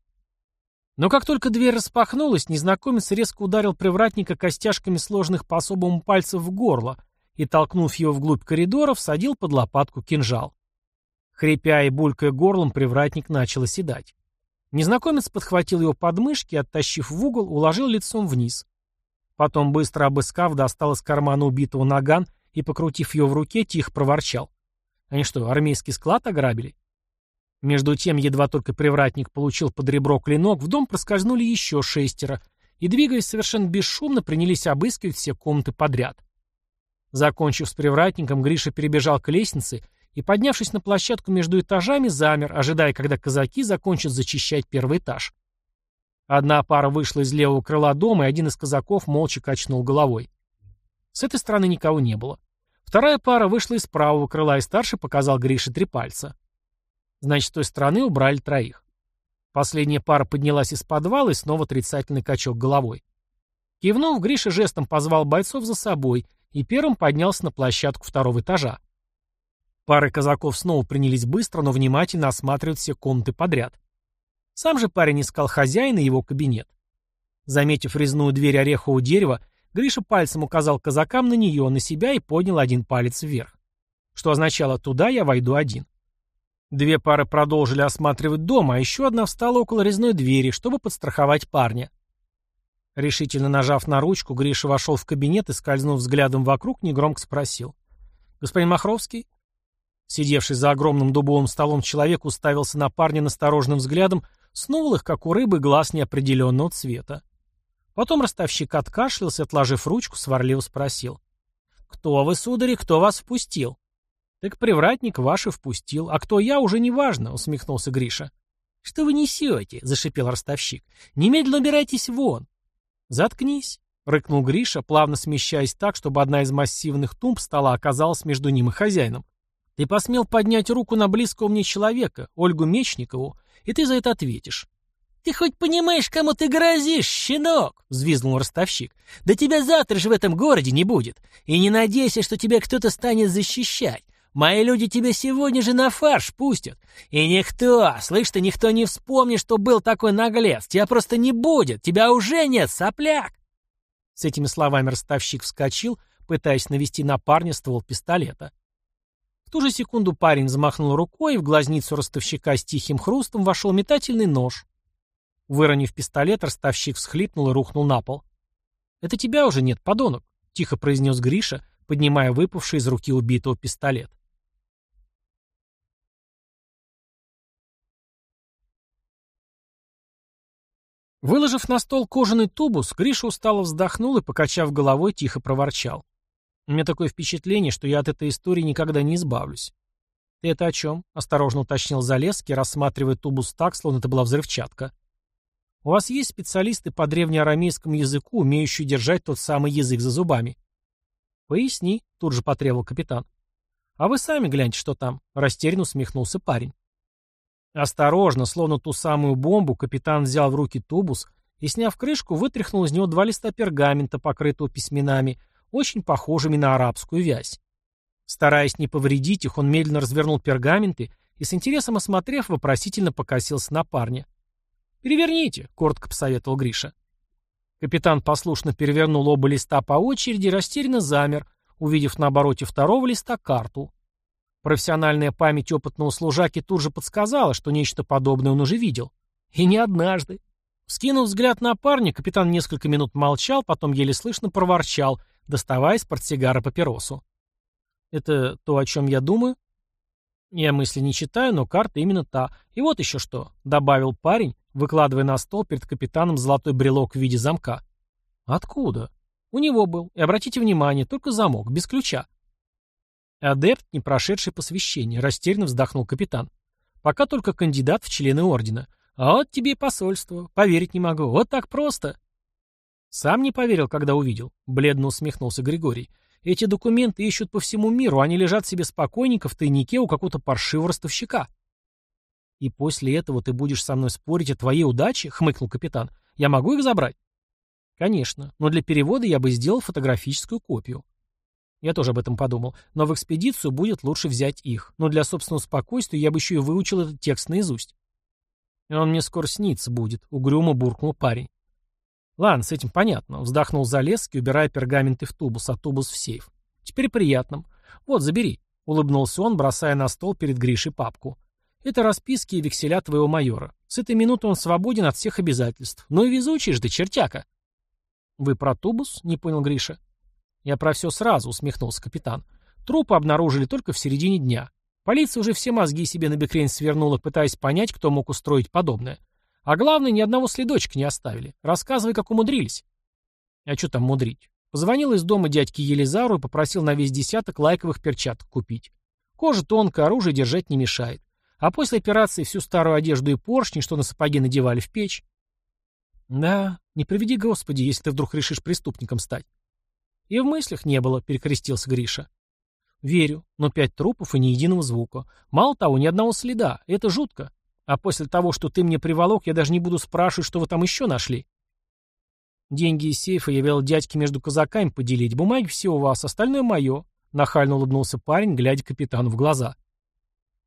Но как только дверь распахнулась, незнакомец резко ударил привратника костяшками сложных по особому пальцев в горло и, толкнув его вглубь коридора, всадил под лопатку кинжал. Хрипя и булькая горлом, привратник начал оседать. Незнакомец подхватил его подмышки и, оттащив в угол, уложил лицом вниз. Потом, быстро обыскав, достал из кармана убитого наган и, покрутив ее в руке, тихо проворчал. Они что, армейский склад ограбили? Между тем, едва только привратник получил под ребро клинок, в дом проскользнули еще шестеро и, двигаясь совершенно бесшумно, принялись обыскивать все комнаты подряд. Закончив с привратником, Гриша перебежал к лестнице и, поднявшись на площадку между этажами, замер, ожидая, когда казаки закончат зачищать первый этаж. Одна пара вышла из левого крыла дома, и один из казаков молча качнул головой. С этой стороны никого не было. Вторая пара вышла из правого крыла, и старший показал Грише три пальца. Значит, с той стороны убрали троих. Последняя пара поднялась из подвала, и снова отрицательный качок головой. Кивнув, Гриша жестом позвал бойцов за собой и первым поднялся на площадку второго этажа. Пары казаков снова принялись быстро, но внимательно осматривать все комнаты подряд. Сам же парень искал хозяина и его кабинет. Заметив резную дверь орехового дерева, Гриша пальцем указал казакам на нее, на себя и поднял один палец вверх. Что означало «туда я войду один». Две пары продолжили осматривать дом, а еще одна встала около резной двери, чтобы подстраховать парня. Решительно нажав на ручку, Гриша вошел в кабинет и, скользнув взглядом вокруг, негромко спросил. «Господин Махровский?» Сидевший за огромным дубовым столом человек уставился на парня настороженным взглядом, снул их, как у рыбы, глаз неопределенного цвета. Потом ростовщик откашлялся, отложив ручку, сварливо спросил. «Кто вы, судари, кто вас впустил?» «Так привратник ваш и впустил, а кто я, уже не важно», — усмехнулся Гриша. «Что вы несете?» — зашипел ростовщик. «Немедленно убирайтесь вон!» «Заткнись!» — рыкнул Гриша, плавно смещаясь так, чтобы одна из массивных тумб стола оказалась между ним и хозяином. «Ты посмел поднять руку на близкого мне человека, Ольгу Мечникову, и ты за это ответишь. «Ты хоть понимаешь, кому ты грозишь, щенок?» — взвизгнул ростовщик. «Да тебя завтра же в этом городе не будет. И не надейся, что тебя кто-то станет защищать. Мои люди тебя сегодня же на фарш пустят. И никто, слышь ты, никто не вспомнит, что был такой наглец. Тебя просто не будет. Тебя уже нет, сопляк!» С этими словами ростовщик вскочил, пытаясь навести на парня ствол пистолета. В ту же секунду парень замахнул рукой, и в глазницу ростовщика с тихим хрустом вошел метательный нож. Выронив пистолет, ростовщик всхлипнул и рухнул на пол. «Это тебя уже нет, подонок», — тихо произнес Гриша, поднимая выпавший из руки убитого пистолет. Выложив на стол кожаный тубус, Гриша устало вздохнул и, покачав головой, тихо проворчал. У меня такое впечатление, что я от этой истории никогда не избавлюсь. «Ты это о чем?» — осторожно уточнил Залесский, рассматривая тубус так, словно это была взрывчатка. У вас есть специалисты по древнеарамейскому языку, умеющие держать тот самый язык за зубами? Поясни, тут же потребовал капитан. А вы сами гляньте, что там, растерянно усмехнулся парень. Осторожно, словно ту самую бомбу, капитан взял в руки тубус и, сняв крышку, вытряхнул из него два листа пергамента, покрытого письменами, очень похожими на арабскую вязь. Стараясь не повредить их, он медленно развернул пергаменты и, с интересом осмотрев, вопросительно покосился на парня. «Переверните», — коротко посоветовал Гриша. Капитан послушно перевернул оба листа по очереди и растерянно замер, увидев на обороте второго листа карту. Профессиональная память опытного служаки тут же подсказала, что нечто подобное он уже видел. И не однажды. Скинув взгляд на парня, капитан несколько минут молчал, потом еле слышно проворчал, доставая из портсигара папиросу. «Это то, о чем я думаю?» «Я мысли не читаю, но карта именно та. И вот еще что», — добавил парень, выкладывая на стол перед капитаном золотой брелок в виде замка. Откуда? У него был. И обратите внимание, только замок, без ключа. Адепт, не прошедший посвящение, растерянно вздохнул капитан. Пока только кандидат в члены ордена. А вот тебе и посольство. Поверить не могу. Вот так просто. Сам не поверил, когда увидел. Бледно усмехнулся Григорий. Эти документы ищут по всему миру, они лежат себе спокойненько в тайнике у какого-то паршивого ростовщика. «И после этого ты будешь со мной спорить о твоей удаче?» — хмыкнул капитан. «Я могу их забрать?» «Конечно, но для перевода я бы сделал фотографическую копию». Я тоже об этом подумал, но в экспедицию будет лучше взять их, но для собственного спокойствия я бы еще и выучил этот текст наизусть. «Он мне скоро снится будет», — угрюмо буркнул парень. «Ладно, с этим понятно», — вздохнул Залесский, убирая пергаменты в тубус, а тубус в сейф. «Теперь приятным. Вот, забери», — улыбнулся он, бросая на стол перед Гришей папку. Это расписки и векселя твоего майора. С этой минуты он свободен от всех обязательств. Ну и везучий ж ты, чертяка. Вы про тубус? Не понял Гриша. Я про все сразу, усмехнулся капитан. Трупы обнаружили только в середине дня. Полиция уже все мозги себе на бекрень свернула, пытаясь понять, кто мог устроить подобное. А главное, ни одного следочка не оставили. Рассказывай, как умудрились. А что там мудрить? Позвонил из дома дядьки Елизару и попросил на весь десяток лайковых перчаток купить. Кожа тонкая, оружие держать не мешает. А после операции всю старую одежду и поршни, что на сапоги надевали, в печь. Да, не приведи Господи, если ты вдруг решишь преступником стать. И в мыслях не было, перекрестился Гриша. Верю, но пять трупов и ни единого звука. Мало того, ни одного следа. Это жутко. А после того, что ты мне приволок, я даже не буду спрашивать, что вы там еще нашли. Деньги из сейфа я велел дядьке между казаками поделить. Бумаги все у вас, остальное мое. Нахально улыбнулся парень, глядя капитану в глаза.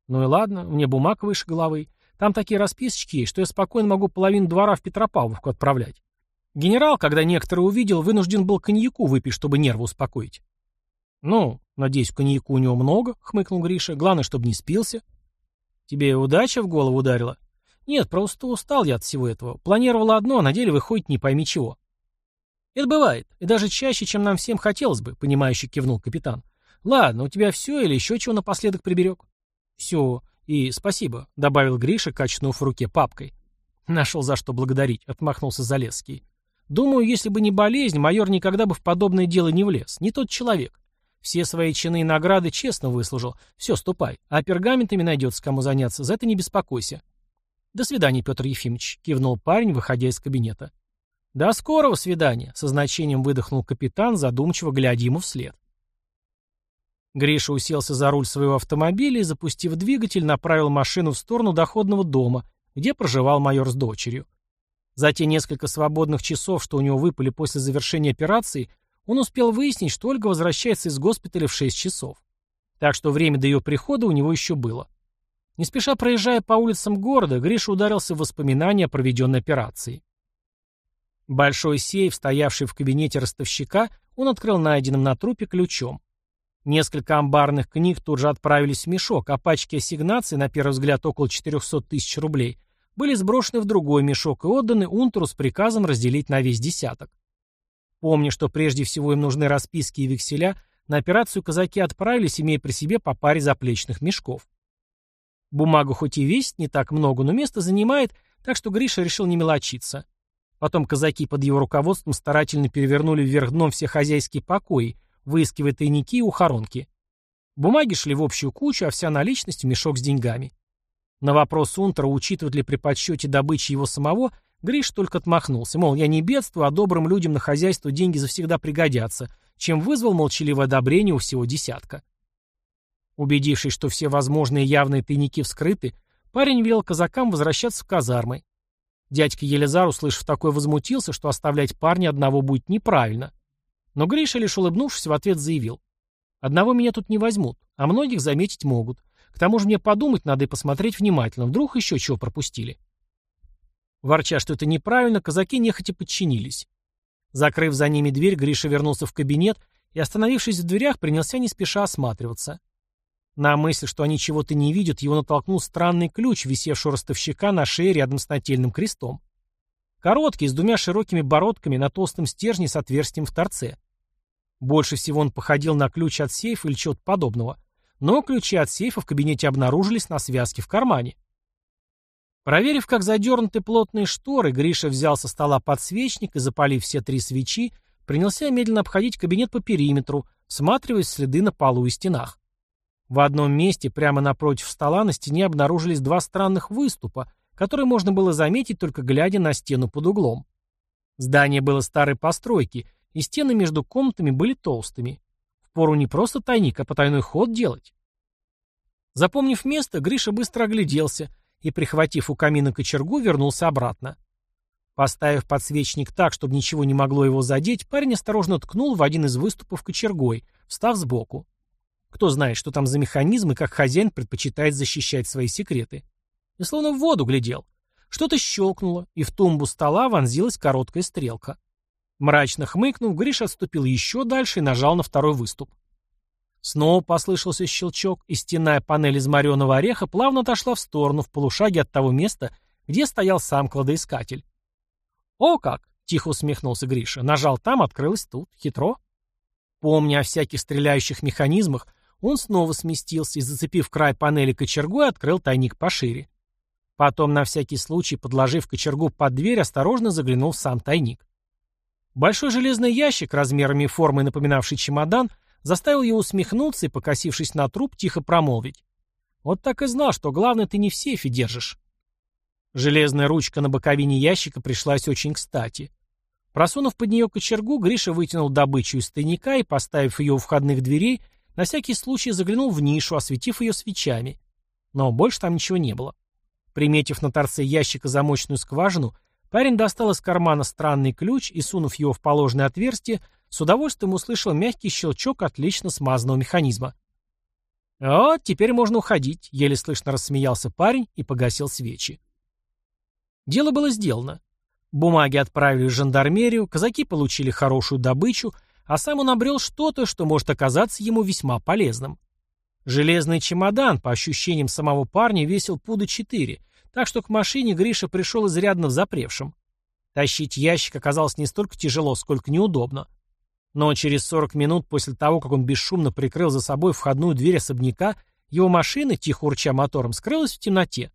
Ну и ладно, мне бумаг выше головы. Там такие расписочки есть, что я спокойно могу половину двора в Петропавловку отправлять. Генерал, когда некоторые увидел, вынужден был коньяку выпить, чтобы нервы успокоить. «Ну, надеюсь, коньяку у него много», — хмыкнул Гриша. «Главное, чтобы не спился». «Тебе удача в голову ударила?» «Нет, просто устал я от всего этого. Планировал одно, а на деле выходит не пойми чего». «Это бывает, и даже чаще, чем нам всем хотелось бы», — понимающе кивнул капитан. «Ладно, у тебя все или еще чего напоследок приберег?» «Все. И спасибо», — добавил Гриша, качнув в руке папкой. «Нашел за что благодарить», — отмахнулся Залесский. «Думаю, если бы не болезнь, майор никогда бы в подобное дело не влез. Не тот человек. Все свои чины и награды честно выслужил. Все, ступай. А пергаментами найдется кому заняться. За это не беспокойся». «До свидания, Петр Ефимович», — кивнул парень, выходя из кабинета. «До скорого свидания», — со значением выдохнул капитан, задумчиво глядя ему вслед. Гриша уселся за руль своего автомобиля и, запустив двигатель, направил машину в сторону доходного дома, где проживал майор с дочерью. За те несколько свободных часов, что у него выпали после завершения операции, он успел выяснить, что Ольга возвращается из госпиталя в 6 часов. Так что время до ее прихода у него еще было. Не спеша проезжая по улицам города, Гриша ударился в воспоминания о проведенной операции. Большой сейф, стоявший в кабинете ростовщика, он открыл найденным на трупе ключом. Несколько амбарных книг тут же отправились в мешок, а пачки ассигнаций, на первый взгляд около 400 тысяч рублей, были сброшены в другой мешок и отданы Унтеру с приказом разделить на весь десяток. Помня, что прежде всего им нужны расписки и векселя, на операцию казаки отправились, имея при себе по паре заплечных мешков. Бумага хоть и весит не так много, но место занимает, так что Гриша решил не мелочиться. Потом казаки под его руководством старательно перевернули вверх дном все хозяйские покои, выискивая тайники и ухоронки. Бумаги шли в общую кучу, а вся наличность в мешок с деньгами. На вопрос Унтера, учитывает ли при подсчете добычи его самого, Гриш только отмахнулся, мол, я не бедствую, а добрым людям на хозяйство деньги завсегда пригодятся, чем вызвал молчаливое одобрение у всего десятка. Убедившись, что все возможные явные тайники вскрыты, парень велел казакам возвращаться в казармы. Дядька Елизар, услышав такое, возмутился, что оставлять парня одного будет неправильно. Но Гриша, лишь улыбнувшись, в ответ заявил. «Одного меня тут не возьмут, а многих заметить могут. К тому же мне подумать надо и посмотреть внимательно, вдруг еще чего пропустили». Ворча, что это неправильно, казаки нехотя подчинились. Закрыв за ними дверь, Гриша вернулся в кабинет и, остановившись в дверях, принялся не спеша осматриваться. На мысль, что они чего-то не видят, его натолкнул странный ключ, висевший у ростовщика на шее рядом с нательным крестом. Короткий, с двумя широкими бородками на толстом стержне с отверстием в торце. Больше всего он походил на ключ от сейфа или чего-то подобного. Но ключи от сейфа в кабинете обнаружились на связке в кармане. Проверив, как задернуты плотные шторы, Гриша взял со стола подсвечник и, запалив все три свечи, принялся медленно обходить кабинет по периметру, всматриваясь следы на полу и стенах. В одном месте, прямо напротив стола, на стене обнаружились два странных выступа, которые можно было заметить, только глядя на стену под углом. Здание было старой постройки, и стены между комнатами были толстыми. Впору не просто тайник, а потайной ход делать. Запомнив место, Гриша быстро огляделся и, прихватив у камина кочергу, вернулся обратно. Поставив подсвечник так, чтобы ничего не могло его задеть, парень осторожно ткнул в один из выступов кочергой, встав сбоку. Кто знает, что там за механизм и как хозяин предпочитает защищать свои секреты. И словно в воду глядел. Что-то щелкнуло, и в тумбу стола вонзилась короткая стрелка. Мрачно хмыкнув, Гриш отступил еще дальше и нажал на второй выступ. Снова послышался щелчок, и стенная панель из мореного ореха плавно отошла в сторону, в полушаге от того места, где стоял сам кладоискатель. «О как!» — тихо усмехнулся Гриша. Нажал там, открылось тут. Хитро. Помня о всяких стреляющих механизмах, он снова сместился и, зацепив край панели кочергой, открыл тайник пошире. Потом, на всякий случай, подложив кочергу под дверь, осторожно заглянул в сам тайник. Большой железный ящик, размерами и формой напоминавший чемодан, заставил его усмехнуться и, покосившись на труп, тихо промолвить. «Вот так и знал, что главное ты не в сейфе держишь». Железная ручка на боковине ящика пришлась очень кстати. Просунув под нее кочергу, Гриша вытянул добычу из тайника и, поставив ее у входных дверей, на всякий случай заглянул в нишу, осветив ее свечами. Но больше там ничего не было. Приметив на торце ящика замочную скважину, парень достал из кармана странный ключ и, сунув его в положенное отверстие, с удовольствием услышал мягкий щелчок отлично смазанного механизма. «Вот, теперь можно уходить», — еле слышно рассмеялся парень и погасил свечи. Дело было сделано. Бумаги отправили в жандармерию, казаки получили хорошую добычу, а сам он обрел что-то, что может оказаться ему весьма полезным. Железный чемодан, по ощущениям самого парня, весил пуда четыре, так что к машине Гриша пришел изрядно в запревшем. Тащить ящик оказалось не столько тяжело, сколько неудобно. Но через 40 минут после того, как он бесшумно прикрыл за собой входную дверь особняка, его машина, тихо урча мотором, скрылась в темноте.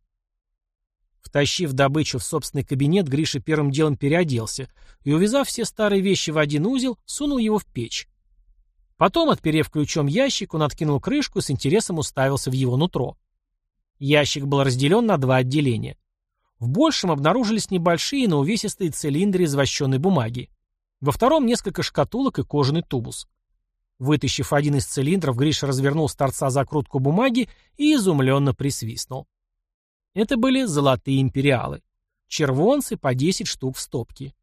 Втащив добычу в собственный кабинет, Гриша первым делом переоделся и, увязав все старые вещи в один узел, сунул его в печь. Потом, отперев ключом ящик, он откинул крышку и с интересом уставился в его нутро. Ящик был разделен на два отделения. В большем обнаружились небольшие, но увесистые цилиндры из вощеной бумаги. Во втором несколько шкатулок и кожаный тубус. Вытащив один из цилиндров, Гриша развернул с торца закрутку бумаги и изумленно присвистнул. Это были золотые империалы. Червонцы по 10 штук в стопке.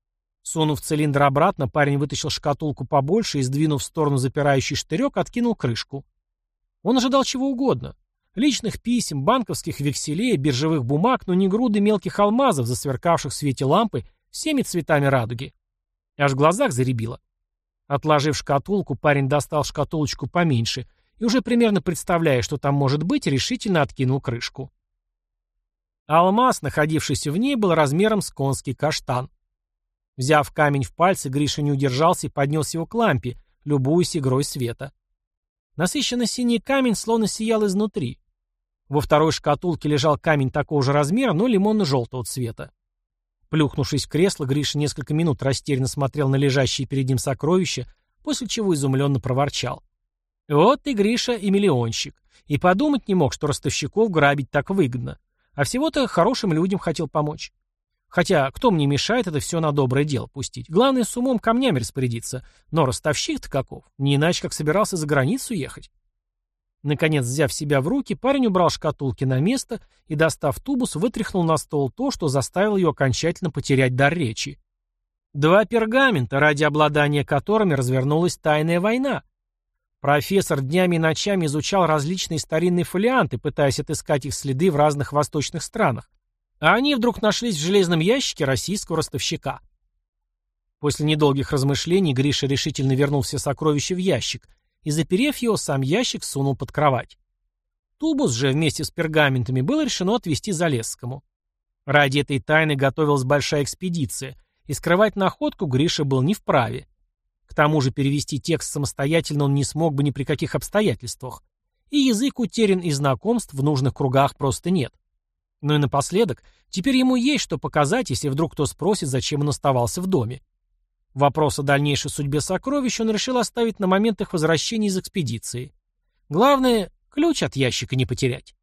Сунув цилиндр обратно, парень вытащил шкатулку побольше и, сдвинув в сторону запирающий штырек, откинул крышку. Он ожидал чего угодно. Личных писем, банковских векселей, биржевых бумаг, но не груды мелких алмазов, засверкавших в свете лампы всеми цветами радуги. Аж в глазах заребило. Отложив шкатулку, парень достал шкатулочку поменьше и, уже примерно представляя, что там может быть, решительно откинул крышку. Алмаз, находившийся в ней, был размером с конский каштан. Взяв камень в пальцы, Гриша не удержался и поднес его к лампе, любуясь игрой света. Насыщенно синий камень словно сиял изнутри. Во второй шкатулке лежал камень такого же размера, но лимонно-желтого цвета. Плюхнувшись в кресло, Гриша несколько минут растерянно смотрел на лежащие перед ним сокровища, после чего изумленно проворчал. Вот и Гриша и миллионщик. И подумать не мог, что ростовщиков грабить так выгодно. А всего-то хорошим людям хотел помочь. Хотя, кто мне мешает это все на доброе дело пустить? Главное, с умом камнями распорядиться. Но ростовщик-то каков? Не иначе, как собирался за границу ехать. Наконец, взяв себя в руки, парень убрал шкатулки на место и, достав тубус, вытряхнул на стол то, что заставило ее окончательно потерять дар речи. Два пергамента, ради обладания которыми развернулась тайная война. Профессор днями и ночами изучал различные старинные фолианты, пытаясь отыскать их следы в разных восточных странах. А они вдруг нашлись в железном ящике российского ростовщика. После недолгих размышлений Гриша решительно вернул все сокровища в ящик и, заперев его, сам ящик сунул под кровать. Тубус же вместе с пергаментами было решено отвезти Залесскому. Ради этой тайны готовилась большая экспедиция, и скрывать находку Гриша был не вправе. К тому же перевести текст самостоятельно он не смог бы ни при каких обстоятельствах. И язык утерян, и знакомств в нужных кругах просто нет. Ну и напоследок, теперь ему есть что показать, если вдруг кто спросит, зачем он оставался в доме. Вопрос о дальнейшей судьбе сокровищ он решил оставить на момент их возвращения из экспедиции. Главное, ключ от ящика не потерять.